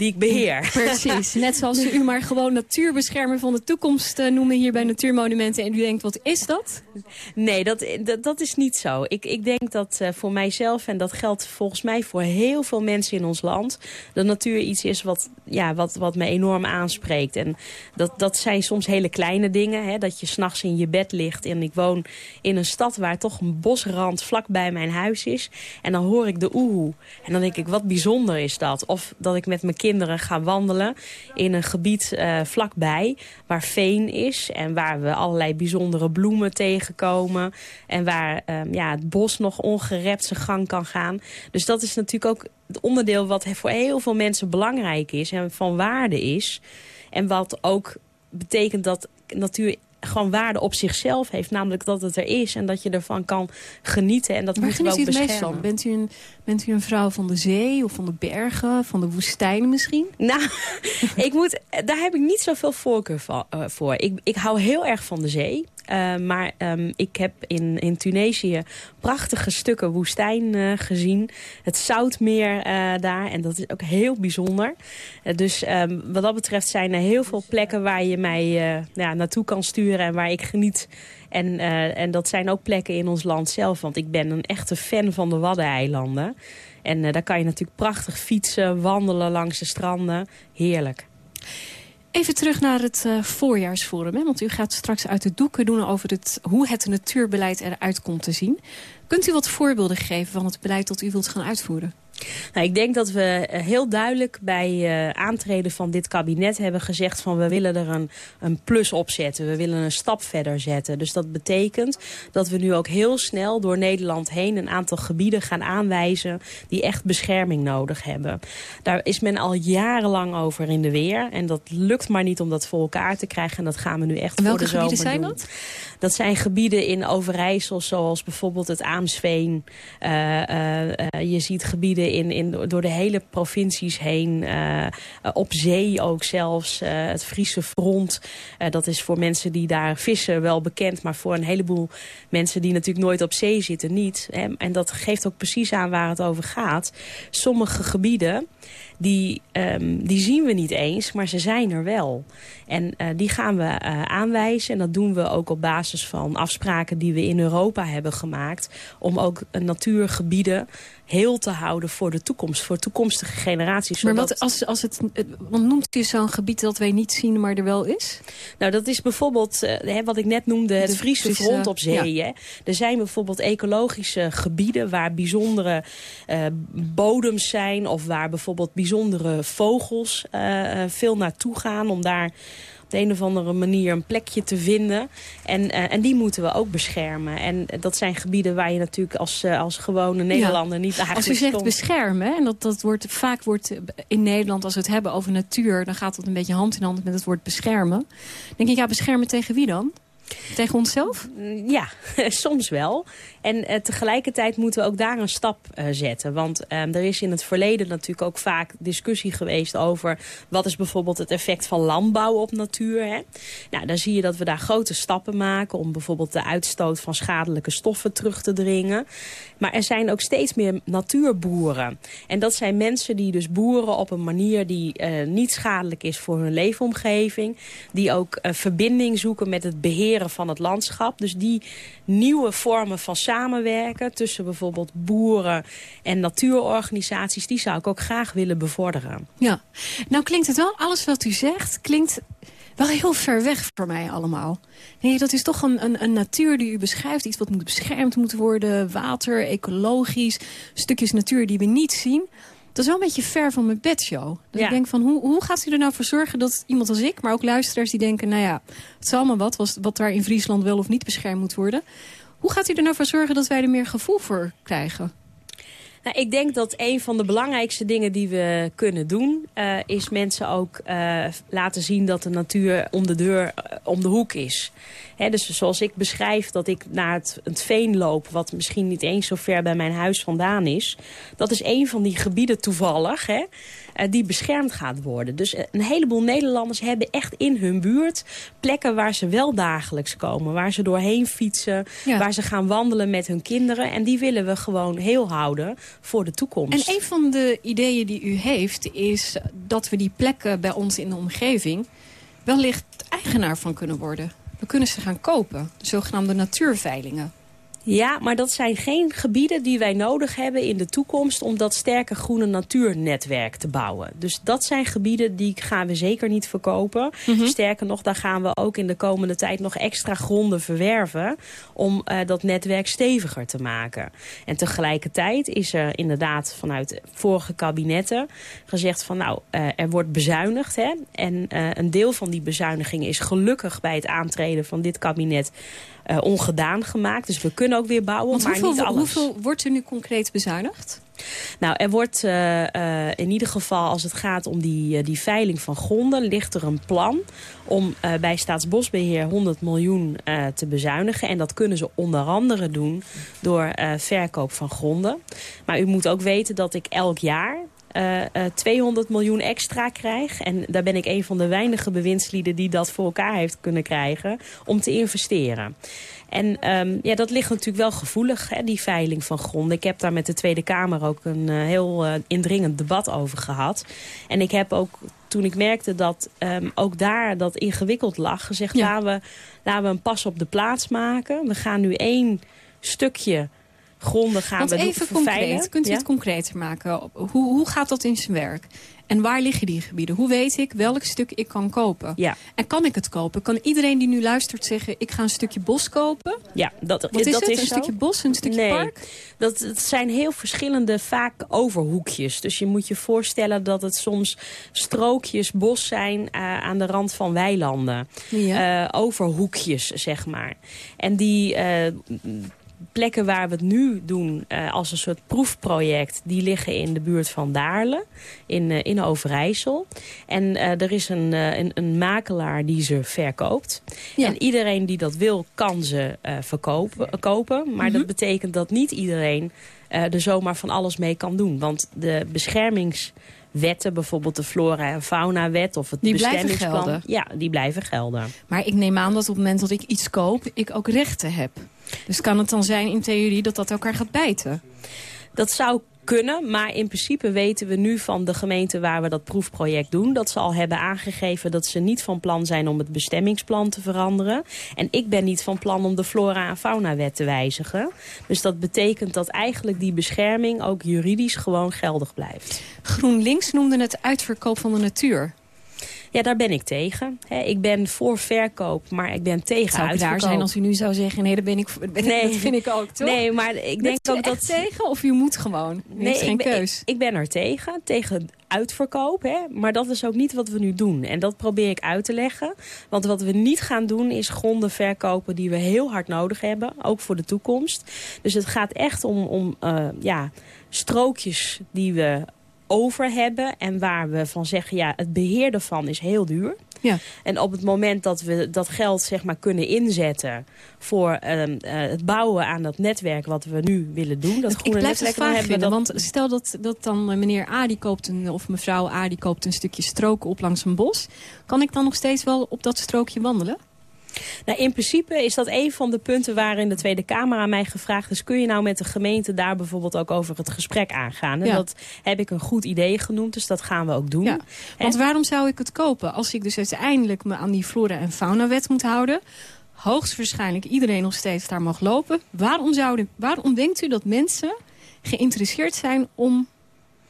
die ik beheer. Precies. Net zoals ze u maar gewoon natuurbeschermer van de toekomst eh, noemen hier bij Natuurmonumenten. En u denkt, wat is dat? Nee, dat, dat, dat is niet zo. Ik, ik denk dat eh, voor mijzelf, en dat geldt volgens mij voor heel veel mensen in ons land... de natuur iets is wat, ja, wat, wat me enorm aanspreekt. En dat, dat zijn soms hele kleine dingen. Hè, dat je s'nachts in je bed ligt en ik woon in een stad... waar toch een bosrand vlakbij mijn huis is. En dan hoor ik de oehoe. En dan denk ik, wat bijzonder is dat. Of dat ik met mijn kinderen wandelen in een gebied eh, vlakbij... waar veen is en waar we allerlei bijzondere bloemen tegenkomen... en waar ehm, ja, het bos nog ongerept zijn gang kan gaan. Dus dat is natuurlijk ook het onderdeel wat voor heel veel mensen belangrijk is... en van waarde is. En wat ook betekent dat natuur gewoon waarde op zichzelf heeft. Namelijk dat het er is en dat je ervan kan genieten. En dat Waar moeten we ook meest van? Bent u, een, bent u een vrouw van de zee of van de bergen, van de woestijnen misschien? Nou, ik moet, daar heb ik niet zoveel voorkeur va- eh, voor. Ik, ik hou heel erg van de zee. Eh, maar ehm, ik heb in, in Tunesië prachtige stukken woestijn eh, gezien. Het zoutmeer eh, daar. En dat is ook heel bijzonder. Dus ehm, wat dat betreft zijn er heel veel plekken waar je mij ja, naartoe kan sturen. En waar ik geniet. En, en dat zijn ook plekken in ons land zelf. Want ik ben een echte fan van de Waddeneilanden. En daar kan je natuurlijk prachtig fietsen, wandelen langs de stranden. Heerlijk. Even terug naar het eh, voorjaarsforum. Hè? Want u gaat straks uit de doeken doen over het, hoe het natuurbeleid eruit komt te zien. Kunt u wat voorbeelden geven van het beleid dat u wilt gaan uitvoeren? Nou, ik denk dat we eh, heel duidelijk bij eh, aantreden van dit kabinet hebben gezegd van we willen er een, een plus op zetten. We willen een stap verder zetten. Dus dat betekent dat we nu ook heel snel door Nederland heen een aantal gebieden gaan aanwijzen die echt bescherming nodig hebben. Daar is men al jarenlang over in de weer. En dat lukt maar niet om dat voor elkaar te krijgen. En dat gaan we nu echt En voor welke de zomer gebieden zijn dat? Dat zijn gebieden in Overijssel, zoals bijvoorbeeld het Aamsveen. Eh, je ziet gebieden in, in, door de hele provincies heen. eh, op zee ook zelfs. eh, het Friese front. Eh, dat is voor mensen die daar vissen wel bekend. Maar voor een heleboel mensen die natuurlijk nooit op zee zitten niet. Hè. En dat geeft ook precies aan waar het over gaat. Sommige gebieden die, ehm, die zien we niet eens, maar ze zijn er wel. En die gaan we aanwijzen. En dat doen we ook op basis van afspraken die we in Europa hebben gemaakt. Om ook natuurgebieden heel te houden voor de toekomst. Voor toekomstige generaties. Maar wat, als, als het, eh, want noemt u zo'n gebied dat wij niet zien, maar er wel is? Nou, dat is bijvoorbeeld eh, hè, wat ik net noemde, het De Friese Friese, front op zee. ja. Hè. Er zijn bijvoorbeeld ecologische gebieden waar bijzondere eh, bodems zijn... of waar bijvoorbeeld bijzondere vogels eh, eh, veel naartoe gaan... om daar de een of andere manier een plekje te vinden. En, eh, en die moeten we ook beschermen. En dat zijn gebieden waar je natuurlijk als, eh, als gewone Nederlander niet Als u zegt beschermen, en dat, dat wordt, vaak wordt in Nederland, als we het hebben over natuur, dan gaat dat een beetje hand in hand met het woord beschermen. denk ik, ja, beschermen tegen wie dan? Tegen onszelf? Ja, soms wel. En eh, tegelijkertijd moeten we ook daar een stap eh, zetten. Want eh, er is in het verleden natuurlijk ook vaak discussie geweest over... wat is bijvoorbeeld het effect van landbouw op natuur. Hè? Nou, dan zie je dat we daar grote stappen maken... om bijvoorbeeld de uitstoot van schadelijke stoffen terug te dringen. Maar er zijn ook steeds meer natuurboeren. En dat zijn mensen die dus boeren op een manier... die eh, niet schadelijk is voor hun leefomgeving. Die ook verbinding zoeken met het beheren van het landschap. Dus die nieuwe vormen van samenwerken tussen bijvoorbeeld boeren en natuurorganisaties, die zou ik ook graag willen bevorderen. Ja, nou klinkt het wel, alles wat u zegt, klinkt wel heel ver weg voor mij allemaal. Nee, dat is toch een, een, een natuur die u beschrijft, iets wat moet beschermd moet worden, water, ecologisch, stukjes natuur die we niet zien. Dat is wel een beetje ver van mijn bedshow. Dat Ja. ik denk van, hoe, hoe gaat u er nou voor zorgen dat iemand als ik, maar ook luisteraars die denken, nou ja, het zal allemaal wat, was- wat daar in Friesland wel of niet beschermd moet worden. Hoe gaat u er nou voor zorgen dat wij er meer gevoel voor krijgen? Nou, ik denk dat een van de belangrijkste dingen die we kunnen doen... eh, is mensen ook eh, laten zien dat de natuur om de deur, eh, om de hoek is. Dus zoals ik beschrijf dat ik naar het, het veen loop... wat misschien niet eens zo ver bij mijn huis vandaan is... dat is een van die gebieden toevallig... Hè, die beschermd gaat worden. Dus eh, een heleboel Nederlanders hebben echt in hun buurt... plekken waar ze wel dagelijks komen. Waar ze doorheen fietsen, Ja. waar ze gaan wandelen met hun kinderen. En die willen we gewoon heel houden voor de toekomst. En een van de ideeën die u heeft is dat we die plekken bij ons in de omgeving wellicht eigenaar van kunnen worden. We kunnen ze gaan kopen, de zogenaamde natuurveilingen. Ja, maar dat zijn geen gebieden die wij nodig hebben in de toekomst... om dat sterke groene natuurnetwerk te bouwen. Dus dat zijn gebieden die gaan we zeker niet verkopen. Sterker nog, daar gaan we ook in de komende tijd nog extra gronden verwerven... om eh, dat netwerk steviger te maken. En tegelijkertijd is er inderdaad vanuit vorige kabinetten gezegd van... nou, eh, er wordt bezuinigd. Hè? En eh, een deel van die bezuiniging is gelukkig bij het aantreden van dit kabinet eh, ongedaan gemaakt. Dus we kunnen ook weer bouwen, Want maar hoeveel, niet alles. hoeveel wordt er nu concreet bezuinigd? Nou, er wordt eh, eh, in ieder geval, als het gaat om die, die veiling van gronden... ligt er een plan om bij Staatsbosbeheer 100 miljoen te bezuinigen. En dat kunnen ze onder andere doen door verkoop van gronden. Maar u moet ook weten dat ik elk jaar... eh, eh, 200 miljoen extra krijg. En daar ben ik een van de weinige bewindslieden die dat voor elkaar heeft kunnen krijgen om te investeren. En ehm, ja, dat ligt natuurlijk wel gevoelig, hè, die veiling van gronden. Ik heb daar met de Tweede Kamer ook een eh, heel eh, indringend debat over gehad. En ik heb ook, toen ik merkte dat ehm, ook daar dat ingewikkeld lag... gezegd, laten, we, laten we een pas op de plaats maken. We gaan nu één stukje gronden gaan Want we even concreet, kunt u Ja? het concreter maken? Hoe, hoe gaat dat in zijn werk? En waar liggen die gebieden? Hoe weet ik welk stuk ik kan kopen? Ja. En kan ik het kopen? Kan iedereen die nu luistert zeggen... ik ga een stukje bos kopen? Ja, dat, Wat is dat het? is een zo. stukje bos, een stukje nee, park? Dat, het zijn heel verschillende, vaak overhoekjes. Dus je moet je voorstellen dat het soms strookjes bos zijn eh, aan de rand van weilanden. Ja. Eh, overhoekjes, zeg maar. En die... eh, plekken waar we het nu doen eh, als een soort proefproject... die liggen in de buurt van Daarle, in, eh, in Overijssel. En eh, er is een, een, een makelaar die ze verkoopt. En iedereen die dat wil, kan ze verkopen, kopen. Maar dat betekent dat niet iedereen er zomaar van alles mee kan doen. Want de beschermingswetten, bijvoorbeeld de flora- en faunawet... of het Die blijven bestemmingsplan... gelden. Ja, die blijven gelden. Maar ik neem aan dat op het moment dat ik iets koop... ik ook rechten heb. Dus kan het dan zijn in theorie dat dat elkaar gaat bijten? Dat zou kunnen, maar in principe weten we nu van de gemeente waar we dat proefproject doen... dat ze al hebben aangegeven dat ze niet van plan zijn om het bestemmingsplan te veranderen. En ik ben niet van plan om de flora- en faunawet te wijzigen. Dus dat betekent dat eigenlijk die bescherming ook juridisch gewoon geldig blijft. GroenLinks noemde het uitverkoop van de natuur. Ja, daar ben ik tegen. Ik ben voor verkoop, maar ik ben tegen Het zou uitverkoop. raar zijn als u nu zou zeggen... nee, dat, ben ik, ben, Nee. dat vind ik ook, toch? Nee, maar ik denk ook dat... tegen of u moet gewoon? U heeft geen ik ben, keus. Ik, ik ben er tegen, tegen uitverkoop. Hè? Maar dat is ook niet wat we nu doen. En dat probeer ik uit te leggen. Want wat we niet gaan doen is gronden verkopen die we heel hard nodig hebben. Ook voor de toekomst. Dus het gaat echt om, om eh, ja, strookjes die we over hebben. En waar we van zeggen, ja, het beheer ervan is heel duur. Ja. En op het moment dat we dat geld zeg maar, kunnen inzetten voor ehm, eh, het bouwen aan dat netwerk wat we nu willen doen. Dat ik groene blijf het vaag vinden, dat... want stel dat, dat dan meneer A die koopt een, of mevrouw A die koopt een stukje strook op langs een bos. Kan ik dan nog steeds wel op dat strookje wandelen? Nou, in principe is dat een van de punten waarin de Tweede Kamer aan mij gevraagd is... kun je nou met de gemeente daar bijvoorbeeld ook over het gesprek aangaan? En Ja. dat heb ik een goed idee genoemd, dus dat gaan we ook doen. Ja, want waarom zou ik het kopen? Als ik dus uiteindelijk me aan die flora- en faunawet moet houden... hoogstwaarschijnlijk iedereen nog steeds daar mag lopen. Waarom, zouden, waarom denkt u dat mensen geïnteresseerd zijn om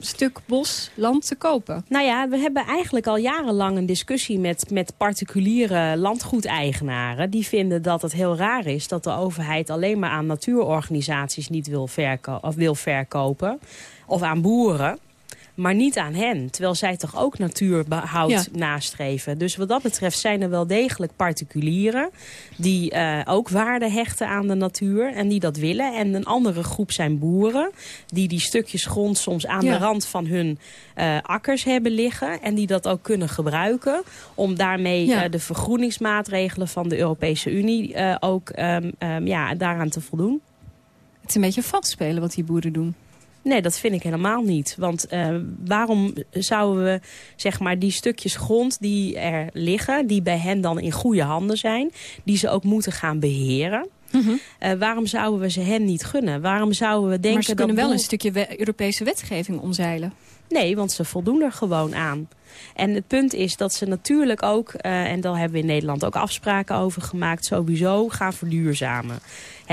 stuk bos, land te kopen? Nou ja, we hebben eigenlijk al jarenlang een discussie met, met particuliere landgoedeigenaren. Die vinden dat het heel raar is dat de overheid alleen maar aan natuurorganisaties niet wil, verko of wil verkopen. Of aan boeren. Maar niet aan hen. Terwijl zij toch ook natuurbehoud Ja. nastreven. Dus wat dat betreft zijn er wel degelijk particulieren. Die eh, ook waarde hechten aan de natuur. En die dat willen. En een andere groep zijn boeren. Die die stukjes grond soms aan Ja. de rand van hun eh, akkers hebben liggen. En die dat ook kunnen gebruiken. Om daarmee Ja. eh, de vergroeningsmaatregelen van de Europese Unie ook ehm, ehm, ja, daaraan te voldoen. Het is een beetje vastspelen wat die boeren doen. Nee, dat vind ik helemaal niet. Want eh, waarom zouden we zeg maar, die stukjes grond die er liggen... die bij hen dan in goede handen zijn... die ze ook moeten gaan beheren... eh, waarom zouden we ze hen niet gunnen? Waarom zouden we denken maar ze kunnen dat wel een stukje we- Europese wetgeving omzeilen. Nee, want ze voldoen er gewoon aan. En het punt is dat ze natuurlijk ook, eh, en daar hebben we in Nederland ook afspraken over gemaakt, sowieso gaan verduurzamen.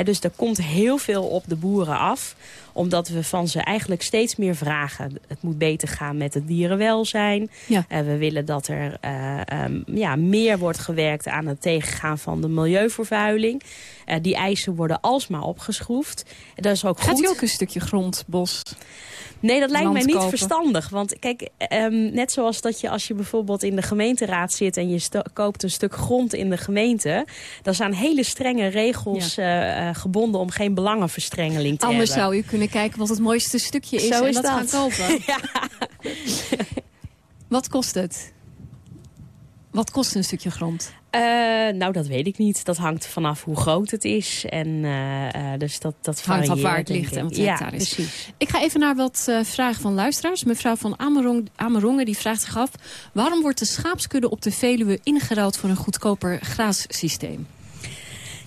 Dus er komt heel veel op de boeren af, omdat we van ze eigenlijk steeds meer vragen. Het moet beter gaan met het dierenwelzijn. Ja. Eh, we willen dat er eh, ehm, ja, meer wordt gewerkt aan het tegengaan van de milieuvervuiling. Die eisen worden alsmaar opgeschroefd. Dat is ook Gaat goed. u ook een stukje grond, bos? Nee, dat lijkt mij niet kopen? verstandig. Want kijk, ehm, net zoals dat je als je bijvoorbeeld in de gemeenteraad zit... en je koopt een stuk grond in de gemeente... dan zijn hele strenge regels eh, eh, gebonden om geen belangenverstrengeling te Anders hebben. zou u kunnen kijken wat het mooiste stukje is Zo en is dat, dat. gaan kopen. Wat kost het? Wat kost een stukje grond? Eh, nou, dat weet ik niet. Dat hangt vanaf hoe groot het is. En, eh, eh, dus dat, dat Hangt af waar het ligt en wat ja, hectare is. precies. Ik ga even naar wat vragen van luisteraars. Mevrouw van Amerong, Amerongen die vraagt zich af... waarom wordt de schaapskudde op de Veluwe ingeruild voor een goedkoper graassysteem?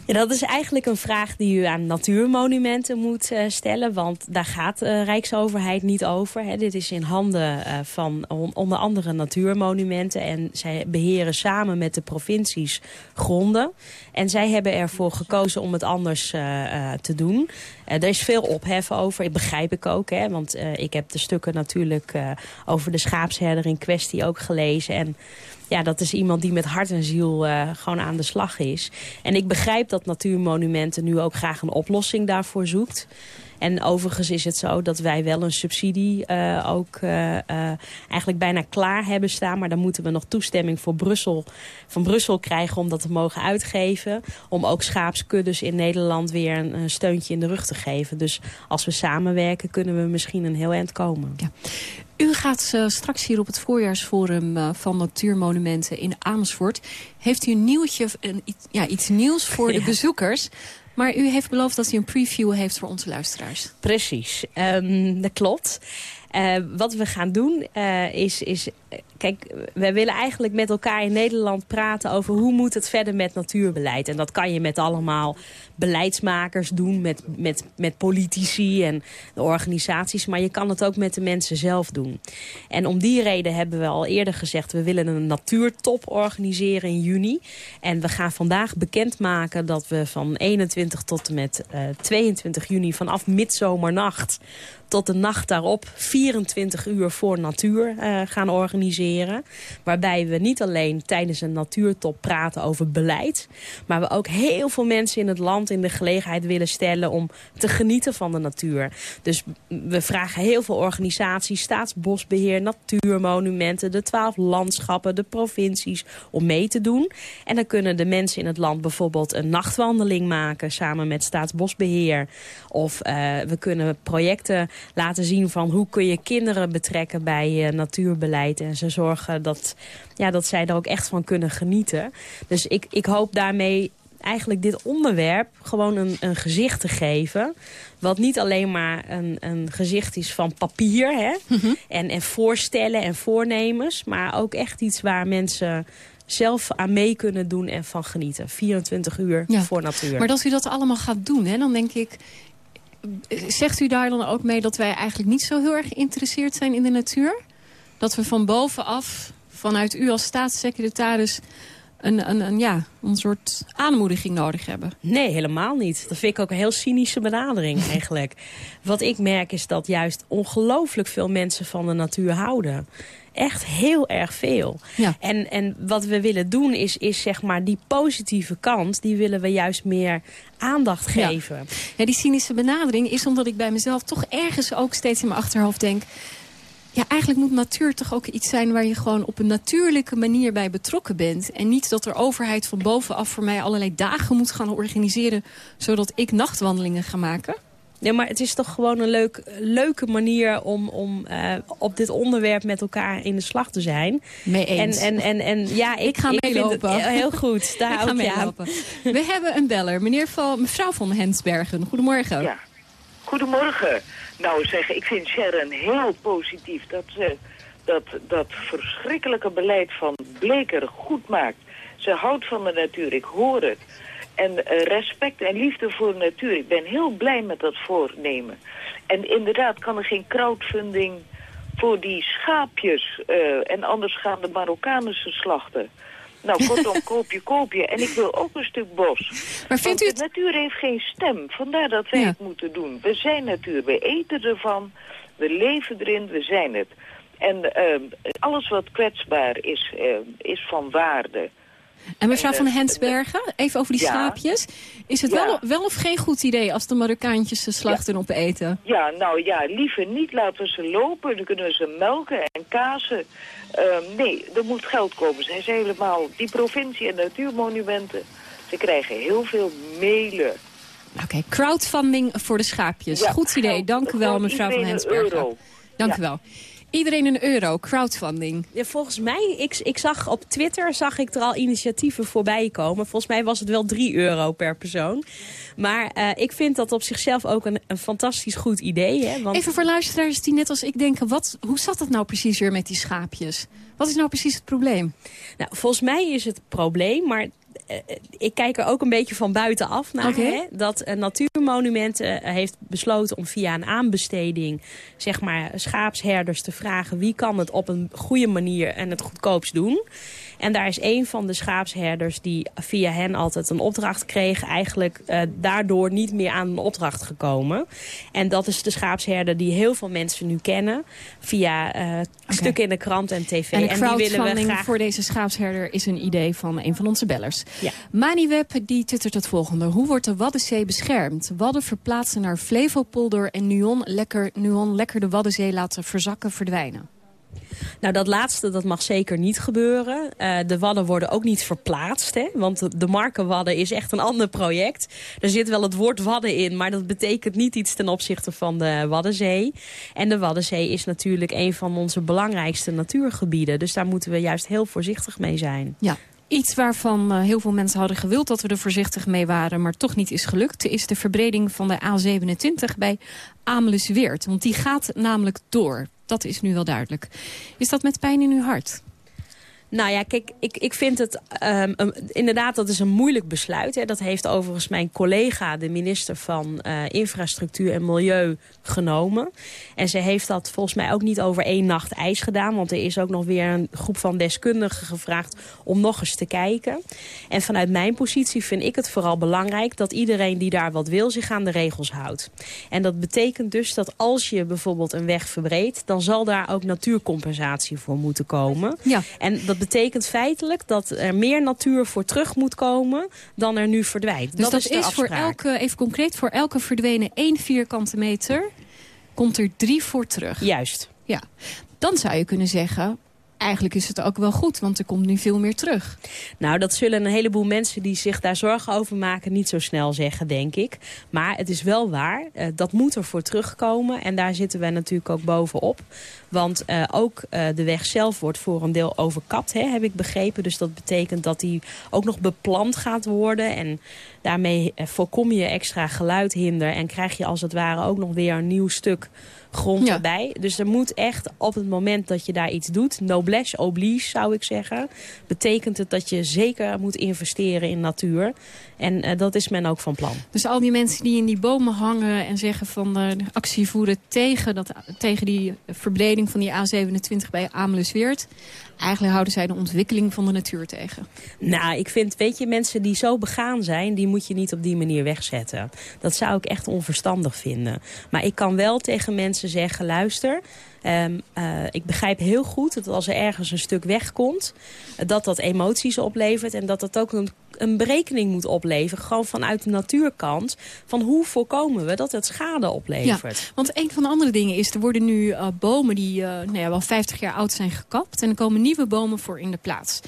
Ja, dat is eigenlijk een vraag die u aan natuurmonumenten moet eh, stellen. Want daar gaat de Rijksoverheid niet over. Hè. Dit is in handen eh, van on- onder andere natuurmonumenten. En zij beheren samen met de provincies gronden. En zij hebben ervoor gekozen om het anders eh, eh, te doen. Eh, er is veel ophef over, dat begrijp ik ook. Hè, want eh, ik heb de stukken natuurlijk eh, over de schaapsherder in kwestie ook gelezen. En ja, dat is iemand die met hart en ziel eh, gewoon aan de slag is. En ik begrijp dat Natuurmonumenten nu ook graag een oplossing daarvoor zoekt. En overigens is het zo dat wij wel een subsidie eh, ook eh, eh, eigenlijk bijna klaar hebben staan. Maar dan moeten we nog toestemming voor Brussel, van Brussel krijgen om dat te mogen uitgeven. Om ook schaapskuddes in Nederland weer een, een steuntje in de rug te geven. Dus als we samenwerken kunnen we misschien een heel eind komen. U gaat straks hier op het voorjaarsforum van Natuurmonumenten in Amersfoort. Heeft u een nieuwtje, een, ja, iets nieuws voor de Ja. bezoekers? Maar u heeft beloofd dat u een preview heeft voor onze luisteraars. Precies, Ehm, dat klopt. Eh, wat we gaan doen eh, is, is... eh, Kijk, wij willen eigenlijk met elkaar in Nederland praten over hoe moet het verder met natuurbeleid. En dat kan je met allemaal beleidsmakers doen, met, met, met politici en de organisaties. Maar je kan het ook met de mensen zelf doen. En om die reden hebben we al eerder gezegd... we willen een natuurtop organiseren in juni. En we gaan vandaag bekendmaken dat we van 21 tot en met eh, 22 juni... vanaf midzomernacht tot de nacht daarop 24 uur voor natuur eh, gaan organiseren. Waarbij we niet alleen tijdens een natuurtop praten over beleid... maar we ook heel veel mensen in het land in de gelegenheid willen stellen... om te genieten van de natuur. Dus we vragen heel veel organisaties, staatsbosbeheer, natuurmonumenten... de twaalf landschappen, de provincies om mee te doen. En dan kunnen de mensen in het land bijvoorbeeld een nachtwandeling maken... samen met staatsbosbeheer. Of eh, we kunnen projecten laten zien van hoe kun je kinderen betrekken bij eh, natuurbeleid. En ze zorgen dat, ja, dat zij er ook echt van kunnen genieten. Dus ik, ik hoop daarmee eigenlijk dit onderwerp gewoon een, een gezicht te geven. Wat niet alleen maar een, een gezicht is van papier hè? En, en voorstellen en voornemens. Maar ook echt iets waar mensen zelf aan mee kunnen doen en van genieten. 24 uur Ja. voor natuur. Maar dat u dat allemaal gaat doen, hè, dan denk ik... Zegt u daar dan ook mee dat wij eigenlijk niet zo heel erg geïnteresseerd zijn in de natuur? Dat we van bovenaf, vanuit u als staatssecretaris... Een, een, een, ja, een soort aanmoediging nodig hebben? Nee, helemaal niet. Dat vind ik ook een heel cynische benadering eigenlijk. Wat ik merk is dat juist ongelooflijk veel mensen van de natuur houden. Echt heel erg veel. En, en wat we willen doen is, is zeg maar die positieve kant... die willen we juist meer aandacht geven. Ja. Ja, die cynische benadering is omdat ik bij mezelf toch ergens ook steeds in mijn achterhoofd denk... Ja, eigenlijk moet natuur toch ook iets zijn waar je gewoon op een natuurlijke manier bij betrokken bent. En niet dat er overheid van bovenaf voor mij allerlei dagen moet gaan organiseren... zodat ik nachtwandelingen ga maken. Nee, maar het is toch gewoon een leuk, leuke manier om, om eh, op dit onderwerp met elkaar in de slag te zijn. Mee eens. En, en, en, en ja, ik, Ik ga vind het meelopen. heel goed. Daar ik ga ik meelopen. We hebben een beller, meneer van, mevrouw van Hensbergen. Goedemorgen. Ja. Goedemorgen. Nou zeg, ik vind Sharon heel positief dat ze dat, dat verschrikkelijke beleid van Bleker goed maakt. Ze houdt van de natuur, ik hoor het. En eh, respect en liefde voor de natuur. Ik ben heel blij met dat voornemen. En inderdaad kan er geen crowdfunding voor die schaapjes. eh, en anders gaan de Marokkanen ze slachten. Nou, kortom, koop je, koop je. En ik wil ook een stuk bos. Maar vindt Want u het- de natuur heeft geen stem. Vandaar dat wij Ja. het moeten doen. We zijn natuur. We eten ervan. We leven erin. We zijn het. En ehm, alles wat kwetsbaar is, eh, is van waarde. En mevrouw En, van eh, Hensbergen, even over die Ja. schaapjes. Is het Ja. wel, wel of geen goed idee als de Marokkaantjes ze slachten en opeten? Ja, nou ja, liever niet. Laten we ze lopen. Dan kunnen we ze melken en kazen. Ehm, nee, er moet geld komen. Zij zijn helemaal... Die provincie en natuurmonumenten... Ze krijgen heel veel mailen. Oké, crowdfunding voor de schaapjes. Ja, Goed idee, dank u wel mevrouw van Hensbergen. euro. Dank Ja. u wel. Iedereen een euro, crowdfunding. Ja, volgens mij, ik, ik zag op Twitter zag ik er al initiatieven voorbij komen. Volgens mij was het wel 3 euro per persoon. Maar eh, ik vind dat op zichzelf ook een, een fantastisch goed idee. Hè? Want Even voor luisteraars die net als ik denken, wat, hoe zat het nou precies weer met die schaapjes? Wat is nou precies het probleem? Nou, volgens mij is het probleem, maar ik kijk er ook een beetje van buitenaf naar. Hè, dat uh, Natuurmonumenten eh, heeft besloten om via een aanbesteding... zeg maar schaapsherders te vragen... wie kan het op een goede manier en het goedkoopst doen. En daar is een van de schaapsherders die via hen altijd een opdracht kreeg... eigenlijk uh, daardoor niet meer aan een opdracht gekomen. En dat is de schaapsherder die heel veel mensen nu kennen... via uh, okay. stukken in de krant en tv. En de crowdfunding die willen we graag... voor deze schaapsherder is een idee van een van onze bellers. Ja. Maniweb die twittert het volgende. Hoe wordt de Waddenzee beschermd? Wadden verplaatsen naar Flevopolder en Nuon lekker, Nuon lekker de Waddenzee laten verzakken, verdwijnen. Nou, dat laatste dat mag zeker niet gebeuren. Uh, de wadden worden ook niet verplaatst. Hè? Want de, de Markenwadden is echt een ander project. Er zit wel het woord wadden in, maar dat betekent niet iets ten opzichte van de Waddenzee. En de Waddenzee is natuurlijk een van onze belangrijkste natuurgebieden. Dus daar moeten we juist heel voorzichtig mee zijn. Ja. Iets waarvan uh, heel veel mensen hadden gewild dat we er voorzichtig mee waren... maar toch niet is gelukt, is de verbreding van de A27 bij Amelisweert. Want die gaat namelijk door. Dat is nu wel duidelijk. Is dat met pijn in uw hart? Nou ja, kijk, ik, ik vind het um, um, inderdaad, dat is een moeilijk besluit. Hè. Dat heeft overigens mijn collega, de minister van uh, Infrastructuur en Milieu, genomen. En ze heeft dat volgens mij ook niet over één nacht ijs gedaan. Want er is ook nog weer een groep van deskundigen gevraagd om nog eens te kijken. En vanuit mijn positie vind ik het vooral belangrijk dat iedereen die daar wat wil zich aan de regels houdt. En dat betekent dus dat als je bijvoorbeeld een weg verbreedt, dan zal daar ook natuurcompensatie voor moeten komen. Ja. En dat betekent feitelijk dat er meer natuur voor terug moet komen dan er nu verdwijnt. Dus dat, dat is, voor elke, even concreet, voor elke verdwenen 1 vierkante meter komt er drie voor terug. Juist. Ja. Dan zou je kunnen zeggen, eigenlijk is het ook wel goed, want er komt nu veel meer terug. Nou, dat zullen een heleboel mensen die zich daar zorgen over maken niet zo snel zeggen, denk ik. Maar het is wel waar, uh, dat moet er voor terugkomen en daar zitten wij natuurlijk ook bovenop. Want uh, ook uh, de weg zelf wordt voor een deel overkapt, hè, heb ik begrepen. Dus dat betekent dat die ook nog beplant gaat worden. En daarmee uh, voorkom je extra geluidhinder. En krijg je als het ware ook nog weer een nieuw stuk grond ja. erbij. Dus er moet echt op het moment dat je daar iets doet... noblesse oblige, zou ik zeggen... betekent het dat je zeker moet investeren in natuur. En uh, dat is men ook van plan. Dus al die mensen die in die bomen hangen en zeggen van uh, actie voeren tegen, dat, tegen die verbreding van die A27 bij Amelisweert. Eigenlijk houden zij de ontwikkeling van de natuur tegen. Nou, ik vind, weet je, mensen die zo begaan zijn, die moet je niet op die manier wegzetten. Dat zou ik echt onverstandig vinden. Maar ik kan wel tegen mensen zeggen, luister, Um, uh, ik begrijp heel goed dat als er ergens een stuk wegkomt... dat dat emoties oplevert en dat dat ook een, een berekening moet opleveren. Gewoon vanuit de natuurkant. Van hoe voorkomen we dat het schade oplevert. Want een van de andere dingen is... er worden nu uh, bomen die uh, nou ja, wel 50 jaar oud zijn gekapt... en er komen nieuwe bomen voor in de plaats.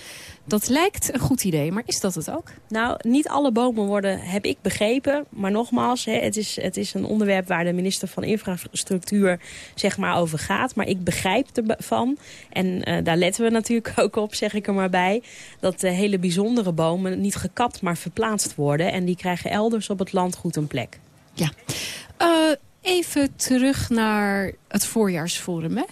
Dat lijkt een goed idee, maar is dat het ook? Nou, niet alle bomen worden, heb ik begrepen. Maar nogmaals, hè, het, is, het is een onderwerp waar de minister van Infrastructuur zeg maar, over gaat. Maar ik begrijp ervan, en uh, daar letten we natuurlijk ook op, zeg ik er maar bij... dat uh, hele bijzondere bomen niet gekapt, maar verplaatst worden. En die krijgen elders op het land goed een plek. Ja. Uh, even terug naar het voorjaarsforum, hè?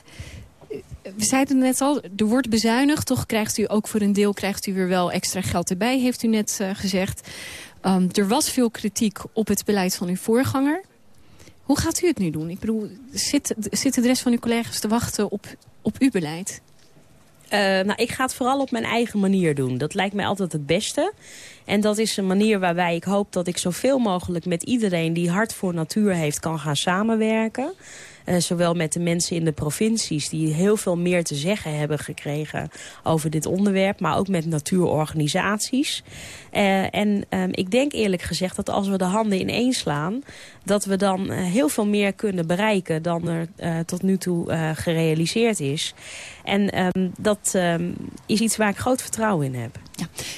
We zeiden net al, er wordt bezuinigd. Toch krijgt u ook voor een deel krijgt u weer wel extra geld erbij, heeft u net uh, gezegd. Um, er was veel kritiek op het beleid van uw voorganger. Hoe gaat u het nu doen? Ik bedoel, zit, zitten de rest van uw collega's te wachten op, op uw beleid? Uh, nou, ik ga het vooral op mijn eigen manier doen. Dat lijkt mij altijd het beste. En dat is een manier waarbij ik hoop dat ik zoveel mogelijk met iedereen die hart voor natuur heeft kan gaan samenwerken. Eh, zowel met de mensen in de provincies die heel veel meer te zeggen hebben gekregen over dit onderwerp. Maar ook met natuurorganisaties. Eh, en ehm, ik denk eerlijk gezegd dat als we de handen ineen slaan... dat we dan eh, heel veel meer kunnen bereiken dan er tot nu toe gerealiseerd is. En ehm, dat ehm, is iets waar ik groot vertrouwen in heb.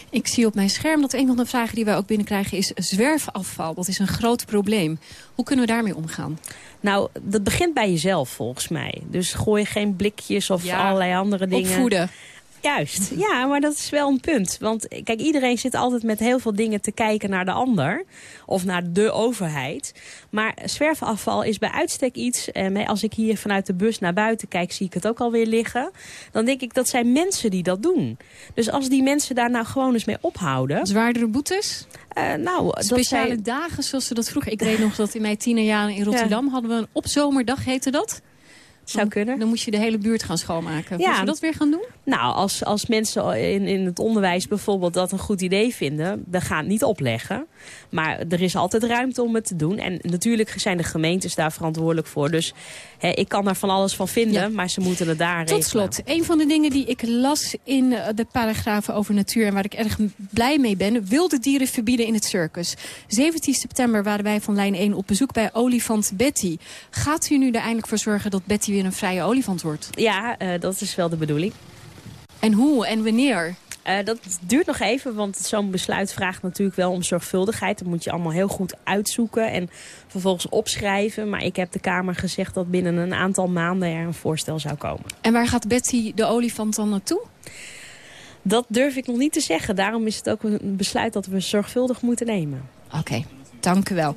Ik zie op mijn scherm dat een van de vragen die wij ook binnenkrijgen is zwerfafval. Dat is een groot probleem. Hoe kunnen we daarmee omgaan? Nou, dat begint bij jezelf volgens mij. Dus gooi geen blikjes of Ja, allerlei andere dingen. opvoeden. Juist, ja, maar dat is wel een punt. Want kijk, iedereen zit altijd met heel veel dingen te kijken naar de ander. Of naar de overheid. Maar zwerfafval is bij uitstek iets... En als ik hier vanuit de bus naar buiten kijk, zie ik het ook alweer liggen. Dan denk ik, dat zijn mensen die dat doen. Dus als die mensen daar nou gewoon eens mee ophouden... Zwaardere boetes? Eh, nou, Speciale dagen zoals ze dat vroeger... Ik weet nog dat in mijn tienerjaren in Rotterdam hadden we een opzomerdag, heette dat? Zou kunnen. Dan moest je de hele buurt gaan schoonmaken. Ja. Moeten we dat weer gaan doen? Nou, als, als mensen in, in het onderwijs bijvoorbeeld dat een goed idee vinden... dan gaan het niet opleggen. Maar er is altijd ruimte om het te doen. En natuurlijk zijn de gemeentes daar verantwoordelijk voor. Dus hè, ik kan daar van alles van vinden, maar ze moeten het daar Tot slot, een van de dingen die ik las in eh, de paragrafen over natuur... en waar ik erg blij mee ben, wilde dieren verbieden in het circus. 17 september waren wij van lijn 1 op bezoek bij olifant Betty. Gaat u nu er eindelijk voor zorgen dat Betty weer een vrije olifant wordt? Ja, eh, dat is wel de bedoeling. En hoe en wanneer? Eh, dat duurt nog even, want zo'n besluit vraagt natuurlijk wel om zorgvuldigheid. Dat moet je allemaal heel goed uitzoeken en vervolgens opschrijven. Maar ik heb de Kamer gezegd dat binnen een aantal maanden er een voorstel zou komen. En waar gaat Betty de olifant dan naartoe? Dat durf ik nog niet te zeggen. Daarom is het ook een besluit dat we zorgvuldig moeten nemen. Oké, dank u wel.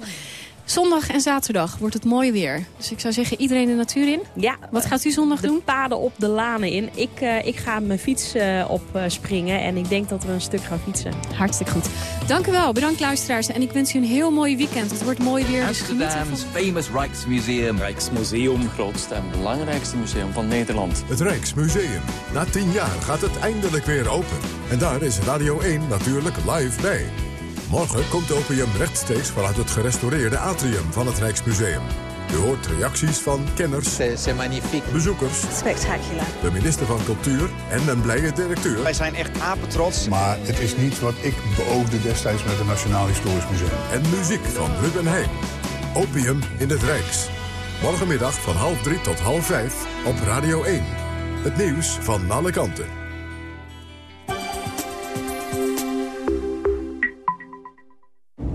Zondag en zaterdag wordt het mooi weer. Dus ik zou zeggen, iedereen de natuur in? Ja. Wat gaat u zondag de doen? paden op de lanen in. Ik, eh, ik ga mijn fiets eh, op eh, springen en ik denk dat we een stuk gaan fietsen. Hartstikke goed. Dank u wel, bedankt luisteraars. En ik wens u een heel mooi weekend. Het wordt mooi weer, dus. Amsterdam's famous Rijksmuseum. Rijksmuseum, grootste en belangrijkste museum van Nederland. Het Rijksmuseum. Na tien jaar gaat het eindelijk weer open. En daar is Radio 1 natuurlijk live bij. Morgen komt Opium rechtstreeks vanuit het gerestaureerde atrium van het Rijksmuseum. U hoort reacties van kenners, bezoekers, Spectacular. de minister van Cultuur en een blije directeur. Wij zijn echt apetrots. Maar het is niet wat ik beoogde destijds met het Nationaal Historisch Museum. En muziek van Ruben Heijn. Opium in het Rijks. Morgenmiddag van half drie tot half vijf op Radio 1. Het nieuws van alle kanten.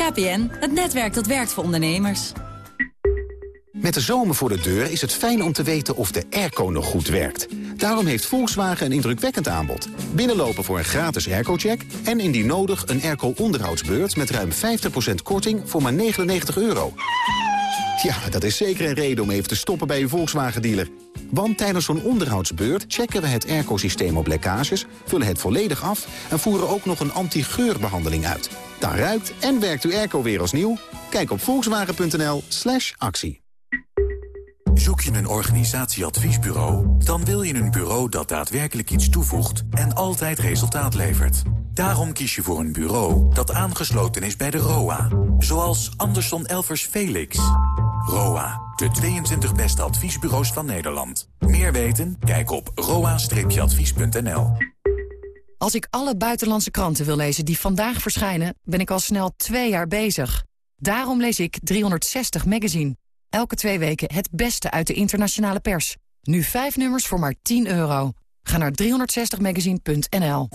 KPN, het netwerk dat werkt voor ondernemers. Met de zomer voor de deur is het fijn om te weten of de airco nog goed werkt. Daarom heeft Volkswagen een indrukwekkend aanbod. Binnenlopen voor een gratis airco-check... en indien nodig een airco-onderhoudsbeurt met ruim 50% korting voor maar 99 euro. Ja, dat is zeker een reden om even te stoppen bij uw Volkswagen-dealer. Want tijdens zo'n onderhoudsbeurt checken we het airco-systeem op lekkages... vullen het volledig af en voeren ook nog een anti-geurbehandeling uit. Dan ruikt en werkt uw airco weer als nieuw. Kijk op volkswagen.nl slash actie. Zoek je een organisatieadviesbureau? Dan wil je een bureau dat daadwerkelijk iets toevoegt en altijd resultaat levert. Daarom kies je voor een bureau dat aangesloten is bij de ROA. Zoals Anderson Elvers Felix. ROA, de 22 beste adviesbureaus van Nederland. Meer weten? Kijk op roa-advies.nl. Als ik alle buitenlandse kranten wil lezen die vandaag verschijnen... ben ik al snel twee jaar bezig. Daarom lees ik 360 Magazine. Elke twee weken het beste uit de internationale pers. Nu vijf nummers voor maar 10 euro. Ga naar 360magazine.nl.